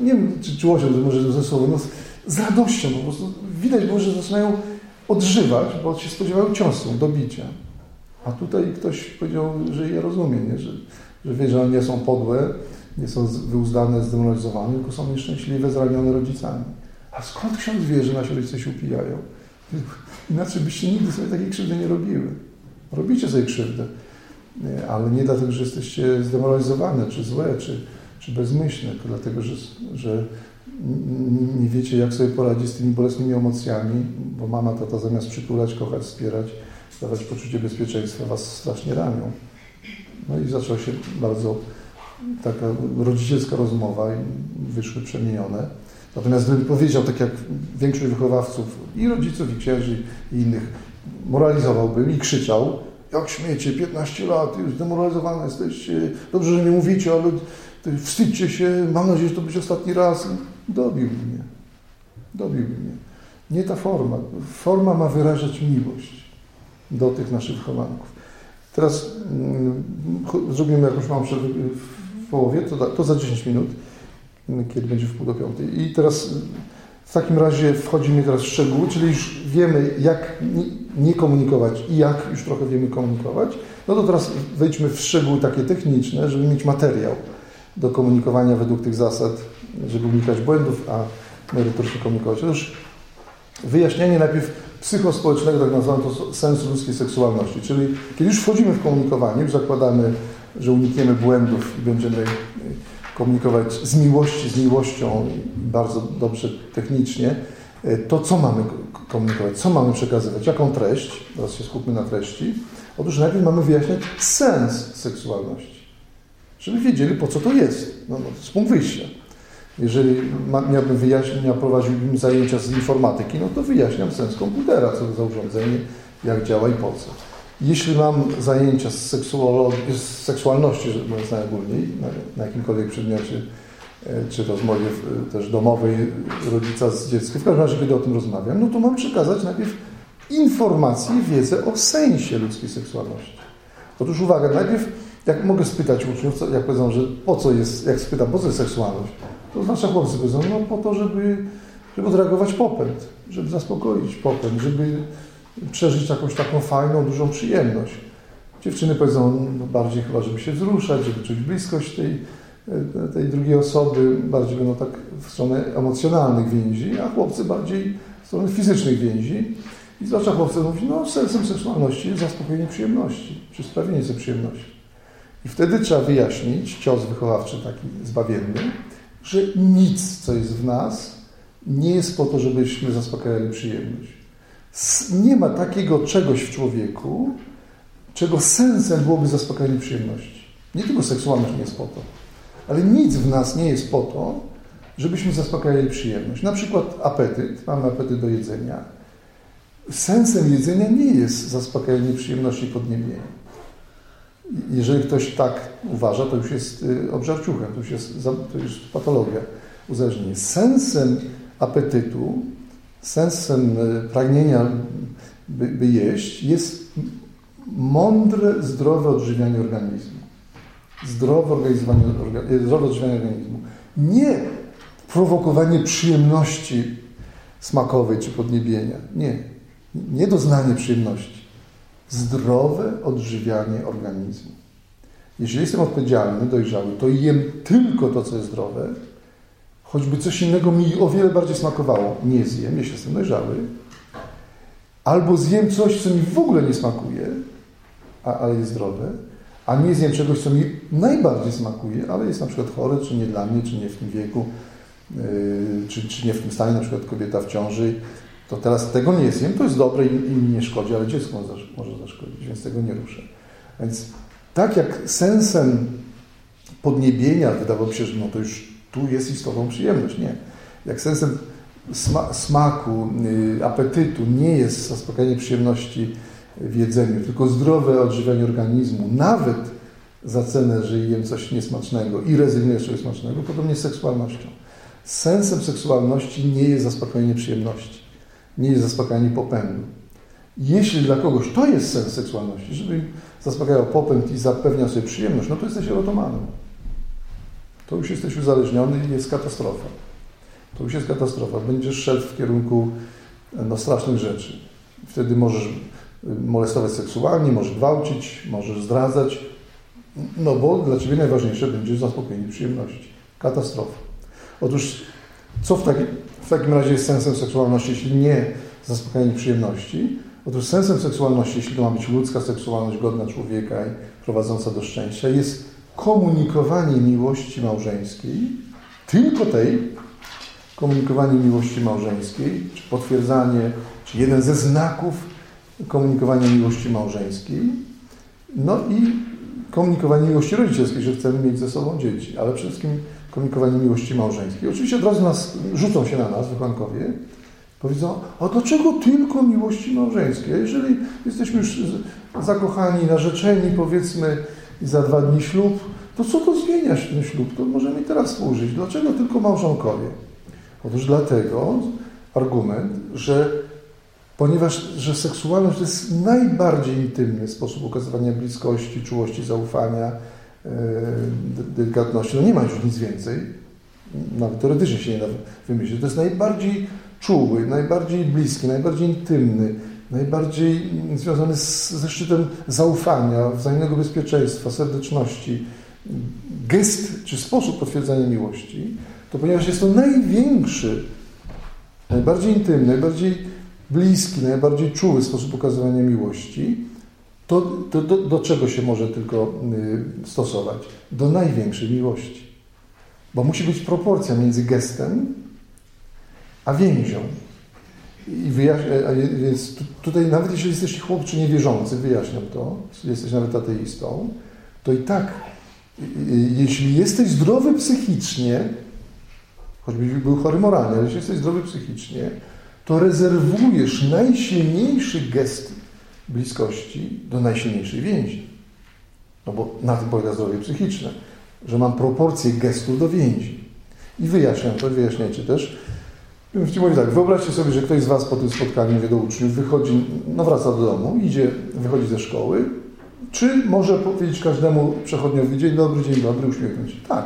nie wiem czy czułością, to może ze słowem, no, z radością po prostu. Widać było, że zaczynają odżywać, bo się spodziewały ciosu, dobicia. A tutaj ktoś powiedział, że ja rozumiem, nie? Że, że wie, że one nie są podłe, nie są wyuzdane, zdemoralizowane, tylko są nieszczęśliwe, zranione rodzicami. A skąd ksiądz wie, że nasi rodzice się upijają? Inaczej byście nigdy sobie takiej krzywdy nie robiły. Robicie sobie krzywdę, ale nie dlatego, że jesteście zdemoralizowane, czy złe, czy, czy bezmyślne, tylko dlatego, że, że nie wiecie, jak sobie poradzić z tymi bolesnymi emocjami, bo mama, tata zamiast przytulać, kochać, wspierać, dawać poczucie bezpieczeństwa, was strasznie ranią. No i zaczęła się bardzo taka rodzicielska rozmowa i wyszły przemienione. Natomiast gdybym powiedział, tak jak większość wychowawców i rodziców, i księży, i innych, moralizowałbym i krzyczał, jak śmiecie, 15 lat, już demoralizowane jesteście, dobrze, że nie mówicie, ale wstydźcie się, mam nadzieję, że to będzie ostatni raz. Dobił mnie. Dobił mnie. Nie ta forma. Forma ma wyrażać miłość do tych naszych wychowanków. Teraz mm, zrobimy jakąś małą przerwę w połowie, to za 10 minut, kiedy będzie w pół do piątej. I teraz w takim razie wchodzimy teraz w szczegóły, czyli już wiemy, jak nie komunikować i jak już trochę wiemy komunikować. No to teraz wejdźmy w szczegóły takie techniczne, żeby mieć materiał do komunikowania według tych zasad, żeby unikać błędów, a merytorycznie komunikować. Otóż wyjaśnienie najpierw psychospołecznego, tak nazywam to, sensu ludzkiej seksualności. Czyli kiedy już wchodzimy w komunikowanie, już zakładamy, że unikniemy błędów i będziemy komunikować z miłości, z miłością, bardzo dobrze technicznie, to co mamy komunikować, co mamy przekazywać, jaką treść, teraz się skupmy na treści. Otóż najpierw mamy wyjaśniać sens seksualności, żeby wiedzieli, po co to jest. No, no to jest punkt wyjścia. Jeżeli miałbym wyjaśnić, prowadziłbym zajęcia z informatyki, no to wyjaśniam sens komputera, co to za urządzenie, jak działa i po co. Jeśli mam zajęcia z, z seksualności, mówiąc najogólniej, na, na jakimkolwiek przedmiocie, e, czy rozmowie też domowej rodzica z dzieckiem, w każdym razie, kiedy o tym rozmawiam, no to mam przekazać najpierw informacje, wiedzę o sensie ludzkiej seksualności. Otóż uwaga, najpierw jak mogę spytać uczniów, jak powiedzą, że po co jest, jak spytam, po co jest seksualność, to znaczy chłopcy powiedzą, no po to, żeby, żeby odreagować popęd, żeby zaspokoić popęd, żeby przeżyć jakąś taką fajną, dużą przyjemność. Dziewczyny powiedzą no bardziej chyba, żeby się wzruszać, żeby czuć bliskość tej, tej drugiej osoby, bardziej będą tak w stronę emocjonalnych więzi, a chłopcy bardziej w stronę fizycznych więzi. I zwłaszcza chłopcy mówią, no sensem seksualności jest zaspokojenie przyjemności, czy sprawienie sobie przyjemności. I wtedy trzeba wyjaśnić, cios wychowawczy taki zbawienny, że nic, co jest w nas, nie jest po to, żebyśmy zaspokajali przyjemność. Nie ma takiego czegoś w człowieku, czego sensem byłoby zaspokajanie przyjemności. Nie tylko seksualność nie jest po to, ale nic w nas nie jest po to, żebyśmy zaspokajali przyjemność. Na przykład apetyt, mamy apetyt do jedzenia. Sensem jedzenia nie jest zaspokajanie przyjemności podniebienia. Jeżeli ktoś tak uważa, to już jest y, obżarciuchem, to już jest, to już patologia, uzależnienie. Sensem apetytu sensem e, pragnienia, by, by jeść, jest mądre, zdrowe odżywianie organizmu. Zdrowe, organizowanie, e, zdrowe odżywianie organizmu. Nie prowokowanie przyjemności smakowej czy podniebienia. Nie. Nie doznanie przyjemności. Zdrowe odżywianie organizmu. Jeśli jestem odpowiedzialny, dojrzały, to jem tylko to, co jest zdrowe, choćby coś innego mi o wiele bardziej smakowało, nie zjem, jestem dojrzały, albo zjem coś, co mi w ogóle nie smakuje, a, ale jest zdrowe, a nie zjem czegoś, co mi najbardziej smakuje, ale jest na przykład chory, czy nie dla mnie, czy nie w tym wieku, yy, czy, czy nie w tym stanie, na przykład kobieta w ciąży, to teraz tego nie zjem, to jest dobre i, i nie szkodzi, ale dziecko może zaszkodzić, więc tego nie ruszę. Więc tak jak sensem podniebienia wydawało się, że no to już tu jest istotą przyjemność. Nie. Jak sensem sma smaku, y, apetytu nie jest zaspokajanie przyjemności w jedzeniu, tylko zdrowe odżywianie organizmu, nawet za cenę, że jem coś niesmacznego i rezygnuję z czegoś smacznego, podobnie z seksualnością. Sensem seksualności nie jest zaspokojenie przyjemności, nie jest zaspokajanie popędu. Jeśli dla kogoś to jest sens seksualności, żeby zaspokajał popęd i zapewniał sobie przyjemność, no to jesteś erotomanem to już jesteś uzależniony i jest katastrofa. To już jest katastrofa. Będziesz szedł w kierunku no, strasznych rzeczy. Wtedy możesz y, molestować seksualnie, możesz gwałcić, możesz zdradzać, no bo dla Ciebie najważniejsze będzie zaspokojenie przyjemności. Katastrofa. Otóż co w, taki, w takim razie jest sensem seksualności, jeśli nie zaspokojenie przyjemności? Otóż sensem seksualności, jeśli to ma być ludzka seksualność godna człowieka i prowadząca do szczęścia, jest komunikowanie miłości małżeńskiej, tylko tej, komunikowanie miłości małżeńskiej, czy potwierdzanie, czy jeden ze znaków komunikowania miłości małżeńskiej, no i komunikowanie miłości rodzicielskiej, że chcemy mieć ze sobą dzieci, ale przede wszystkim komunikowanie miłości małżeńskiej. Oczywiście od razu nas, rzucą się na nas, wychwankowie, Powiedzą, a dlaczego tylko miłości małżeńskiej? A jeżeli jesteśmy już zakochani, narzeczeni, powiedzmy, i za dwa dni ślub, to co to zmienia ten ślub? To możemy teraz służyć. Dlaczego tylko małżonkowie? Otóż dlatego argument, że ponieważ że seksualność to jest najbardziej intymny sposób okazywania bliskości, czułości, zaufania, yy, delikatności. No nie ma już nic więcej. Nawet teoretycznie się nie da wymyślić. To jest najbardziej czuły, najbardziej bliski, najbardziej intymny, najbardziej związany z, ze szczytem zaufania, wzajemnego bezpieczeństwa, serdeczności, gest czy sposób potwierdzania miłości, to ponieważ jest to największy, najbardziej intymny, najbardziej bliski, najbardziej czuły sposób okazywania miłości, to, to do, do czego się może tylko y, stosować? Do największej miłości. Bo musi być proporcja między gestem a więzią. I wyjaś- więc tutaj nawet jeśli jesteś chłopczy niewierzący, wyjaśniam to, jesteś nawet ateistą, to i tak, jeśli jesteś zdrowy psychicznie, choćbyś był chory moralnie, ale jeśli jesteś zdrowy psychicznie, to rezerwujesz najsilniejszy gest bliskości do najsilniejszej więzi. No bo na tym polega zdrowie psychiczne, że mam proporcję gestu do więzi. I wyjaśniam to, wyjaśniajcie też, Ci mówił tak, wyobraźcie sobie, że ktoś z Was po tym spotkaniu, do uczniów, wychodzi, no wraca do domu, idzie, wychodzi ze szkoły, czy może powiedzieć każdemu przechodniowi dzień dobry, dzień dobry, uśmiechnąć? Tak.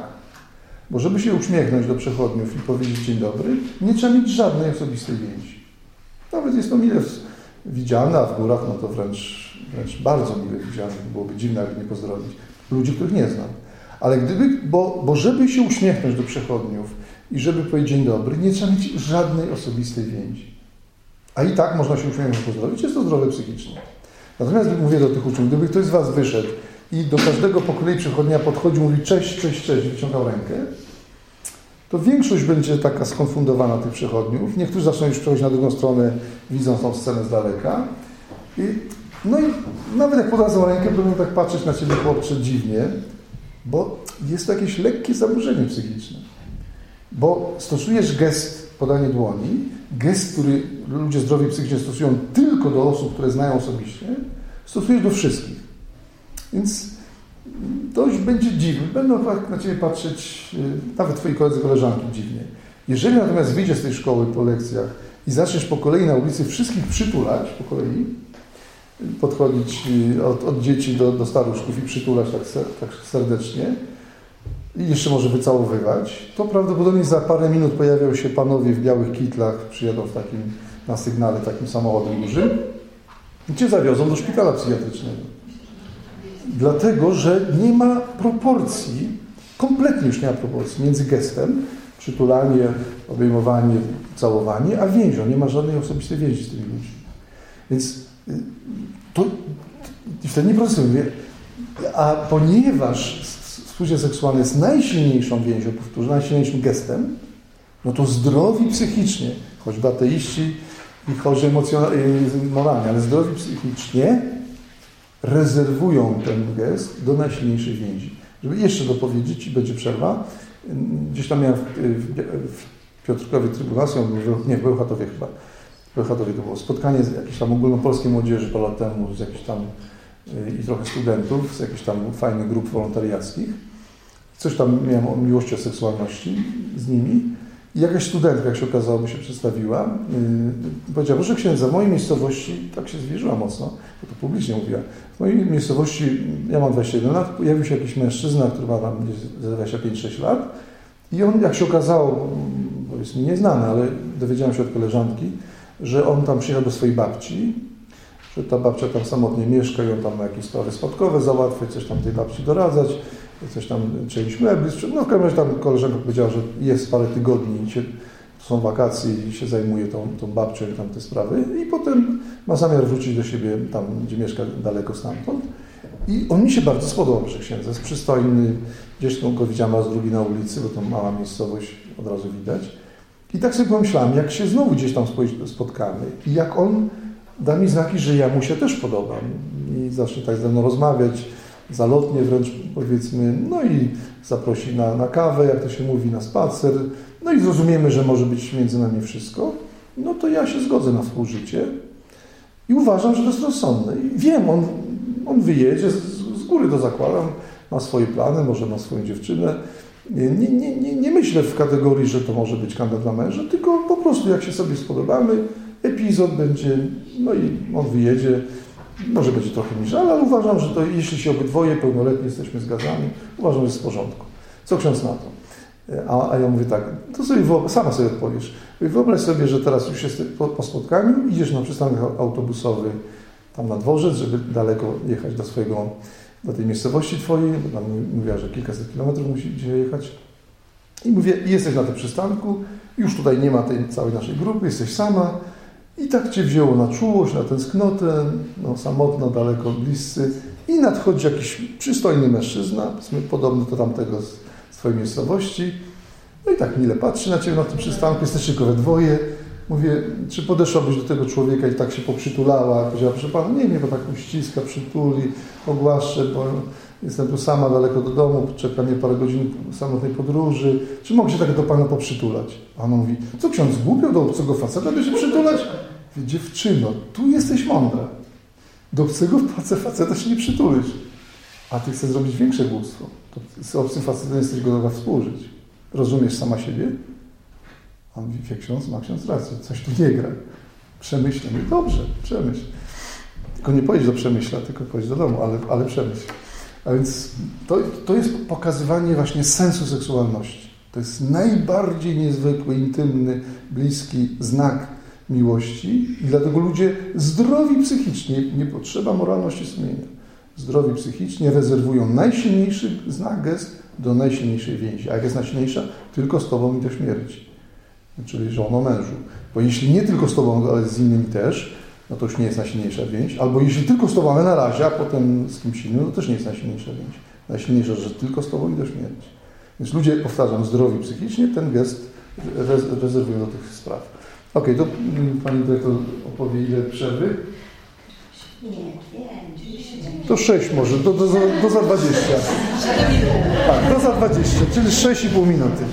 Bo żeby się uśmiechnąć do przechodniów i powiedzieć dzień dobry, nie trzeba mieć żadnej osobistej więzi. Nawet jest to mile widziane, a w górach no to wręcz, wręcz bardzo mile widziane. Byłoby dziwne, jakby nie pozdrowić ludzi, których nie znam. Ale gdyby, bo, bo żeby się uśmiechnąć do przechodniów, i żeby powiedzieć dzień dobry, nie trzeba mieć żadnej osobistej więzi. A i tak można się uśmiechnąć pozdrowić, jest to zdrowe psychicznie. Natomiast mówię do tych uczniów, gdyby ktoś z Was wyszedł i do każdego po kolei przechodnia podchodził, mówi cześć, cześć, cześć, wyciągał rękę, to większość będzie taka skonfundowana tych przechodniów. Niektórzy zaczną już przechodzić na drugą stronę, widząc tą scenę z daleka. I, no i nawet jak podadzą rękę, będą tak patrzeć na Ciebie chłopcze dziwnie, bo jest to jakieś lekkie zaburzenie psychiczne. Bo stosujesz gest podanie dłoni, gest, który ludzie zdrowi psychicznie stosują tylko do osób, które znają osobiście, stosujesz do wszystkich. Więc dość będzie dziwne. Będą na Ciebie patrzeć y, nawet Twoi koledzy, koleżanki dziwnie. Jeżeli natomiast wyjdziesz z tej szkoły po lekcjach i zaczniesz po kolei na ulicy wszystkich przytulać po kolei, podchodzić y, od, od dzieci do, do staruszków i przytulać tak, tak serdecznie, i jeszcze może wycałowywać, to prawdopodobnie za parę minut pojawią się panowie w białych kitlach, przyjadą w takim, na sygnale takim samochodem dużym i cię zawiozą do szpitala psychiatrycznego. Dlatego, że nie ma proporcji, kompletnie już nie ma proporcji między gestem, przytulanie, obejmowanie, całowanie, a więzią. Nie ma żadnej osobistej więzi z tymi ludźmi. Więc y, to, i wtedy nie protestuję. A ponieważ współżycie seksualne jest najsilniejszą więzią, powtórzę, najsilniejszym gestem, no to zdrowi psychicznie, choćby ateiści i chorzy emocjonalnie, ale zdrowi psychicznie rezerwują ten gest do najsilniejszej więzi. Żeby jeszcze dopowiedzieć, i będzie przerwa, gdzieś tam miałem w, w, w Piotrkowie Trybunalskim, nie, w Bełchatowie chyba, w Bełchatowie to było spotkanie z jakiejś tam ogólnopolskiej młodzieży parę lat temu, z jakichś tam y, i trochę studentów, z jakichś tam fajnych grup wolontariackich. Coś tam miałem o miłości, o seksualności z nimi. I jakaś studentka, jak się okazało, mi się przedstawiła, yy, powiedziała, proszę księdza, w mojej miejscowości, tak się zwierzyła mocno, bo to publicznie mówiła, w mojej miejscowości, ja mam 21 lat, pojawił się jakiś mężczyzna, który ma tam gdzieś 25-6 lat. I on, jak się okazało, bo jest mi nieznany, ale dowiedziałem się od koleżanki, że on tam przyjechał do swojej babci, że ta babcia tam samotnie mieszka i on tam ma jakieś sprawy spadkowe załatwiać, coś tam tej babci doradzać coś tam część mebli, no w każdym razie tam koleżanka powiedziała, że jest parę tygodni, się, są wakacje i się zajmuje tą, tą babcią i tam te sprawy i potem ma zamiar wrócić do siebie tam, gdzie mieszka daleko stamtąd. I on mi się bardzo spodobał, proszę księdza, jest przystojny, gdzieś go widziałem raz drugi na ulicy, bo to mała miejscowość, od razu widać. I tak sobie pomyślałem, jak się znowu gdzieś tam spotkamy i jak on da mi znaki, że ja mu się też podobam i zacznie tak ze mną rozmawiać, zalotnie wręcz powiedzmy, no i zaprosi na, na kawę, jak to się mówi, na spacer, no i zrozumiemy, że może być między nami wszystko, no to ja się zgodzę na współżycie. I uważam, że to jest rozsądne. I wiem, on, on wyjedzie, z, z góry to zakładam, ma swoje plany, może ma swoją dziewczynę. Nie, nie, nie, nie myślę w kategorii, że to może być kandydat na męża, tylko po prostu jak się sobie spodobamy, epizod będzie, no i on wyjedzie, może będzie trochę niżej, ale uważam, że to jeśli się obydwoje pełnoletni jesteśmy zgadzani, uważam, że jest w porządku. Co ksiądz na to? A, a ja mówię tak, to sobie sama sobie odpowiesz. Wyobraź sobie, że teraz już jest po, po spotkaniu, idziesz na przystanek autobusowy tam na dworzec, żeby daleko jechać do swojego, do tej miejscowości twojej, bo tam mówiła, że kilkaset kilometrów musi dzisiaj jechać. I mówię, jesteś na tym przystanku, już tutaj nie ma tej całej naszej grupy, jesteś sama i tak Cię wzięło na czułość, na tęsknotę, no, samotno, daleko, bliscy i nadchodzi jakiś przystojny mężczyzna, podobny do tamtego z, z Twojej miejscowości, no i tak mile patrzy na Ciebie na tym przystanku, jesteście tylko we dwoje. Mówię, czy podeszłabyś do tego człowieka i tak się poprzytulała? Powiedziała, proszę Pana, nie, nie, bo tak uściska, przytuli, ogłaszę, bo jestem tu sama, daleko do domu, czeka mnie parę godzin samotnej podróży. Czy mogę się tak do Pana poprzytulać? A on mówi, co ksiądz głupio do obcego faceta by się przytulać? Dziewczyno, tu jesteś mądra. Do obcego faceta się nie przytulisz. A Ty chcesz zrobić większe głupstwo. To z obcym facetem jesteś gotowa współżyć. Rozumiesz sama siebie? A on mówi, wie ksiądz, ma ksiądz rację, coś tu nie gra. Przemyślę. Dobrze, przemyśl. Tylko nie pojedź do Przemyśla, tylko pojedź do domu, ale, ale przemyśl. A więc to, to jest pokazywanie właśnie sensu seksualności. To jest najbardziej niezwykły, intymny, bliski znak miłości i dlatego ludzie zdrowi psychicznie, nie potrzeba moralności sumienia, zdrowi psychicznie rezerwują najsilniejszy znak, gest do najsilniejszej więzi. A jak jest najsilniejsza? Tylko z Tobą i do śmierci. Czyli żoną mężu. Bo jeśli nie tylko z Tobą, ale z innymi też, no to już nie jest najsilniejsza więź. Albo jeśli tylko z Tobą, ale na razie, a potem z kimś innym, to też nie jest najsilniejsza więź. Najsilniejsza, że tylko z Tobą i do śmierci. Więc ludzie, powtarzam, zdrowi psychicznie, ten gest rezerwują do tych spraw. Ok, to Pani dyrektor opowie, ile przerwy? Nie, dwie, To 6 może, do, do, do, do za 20. Tak, do za 20, czyli 6,5 minuty.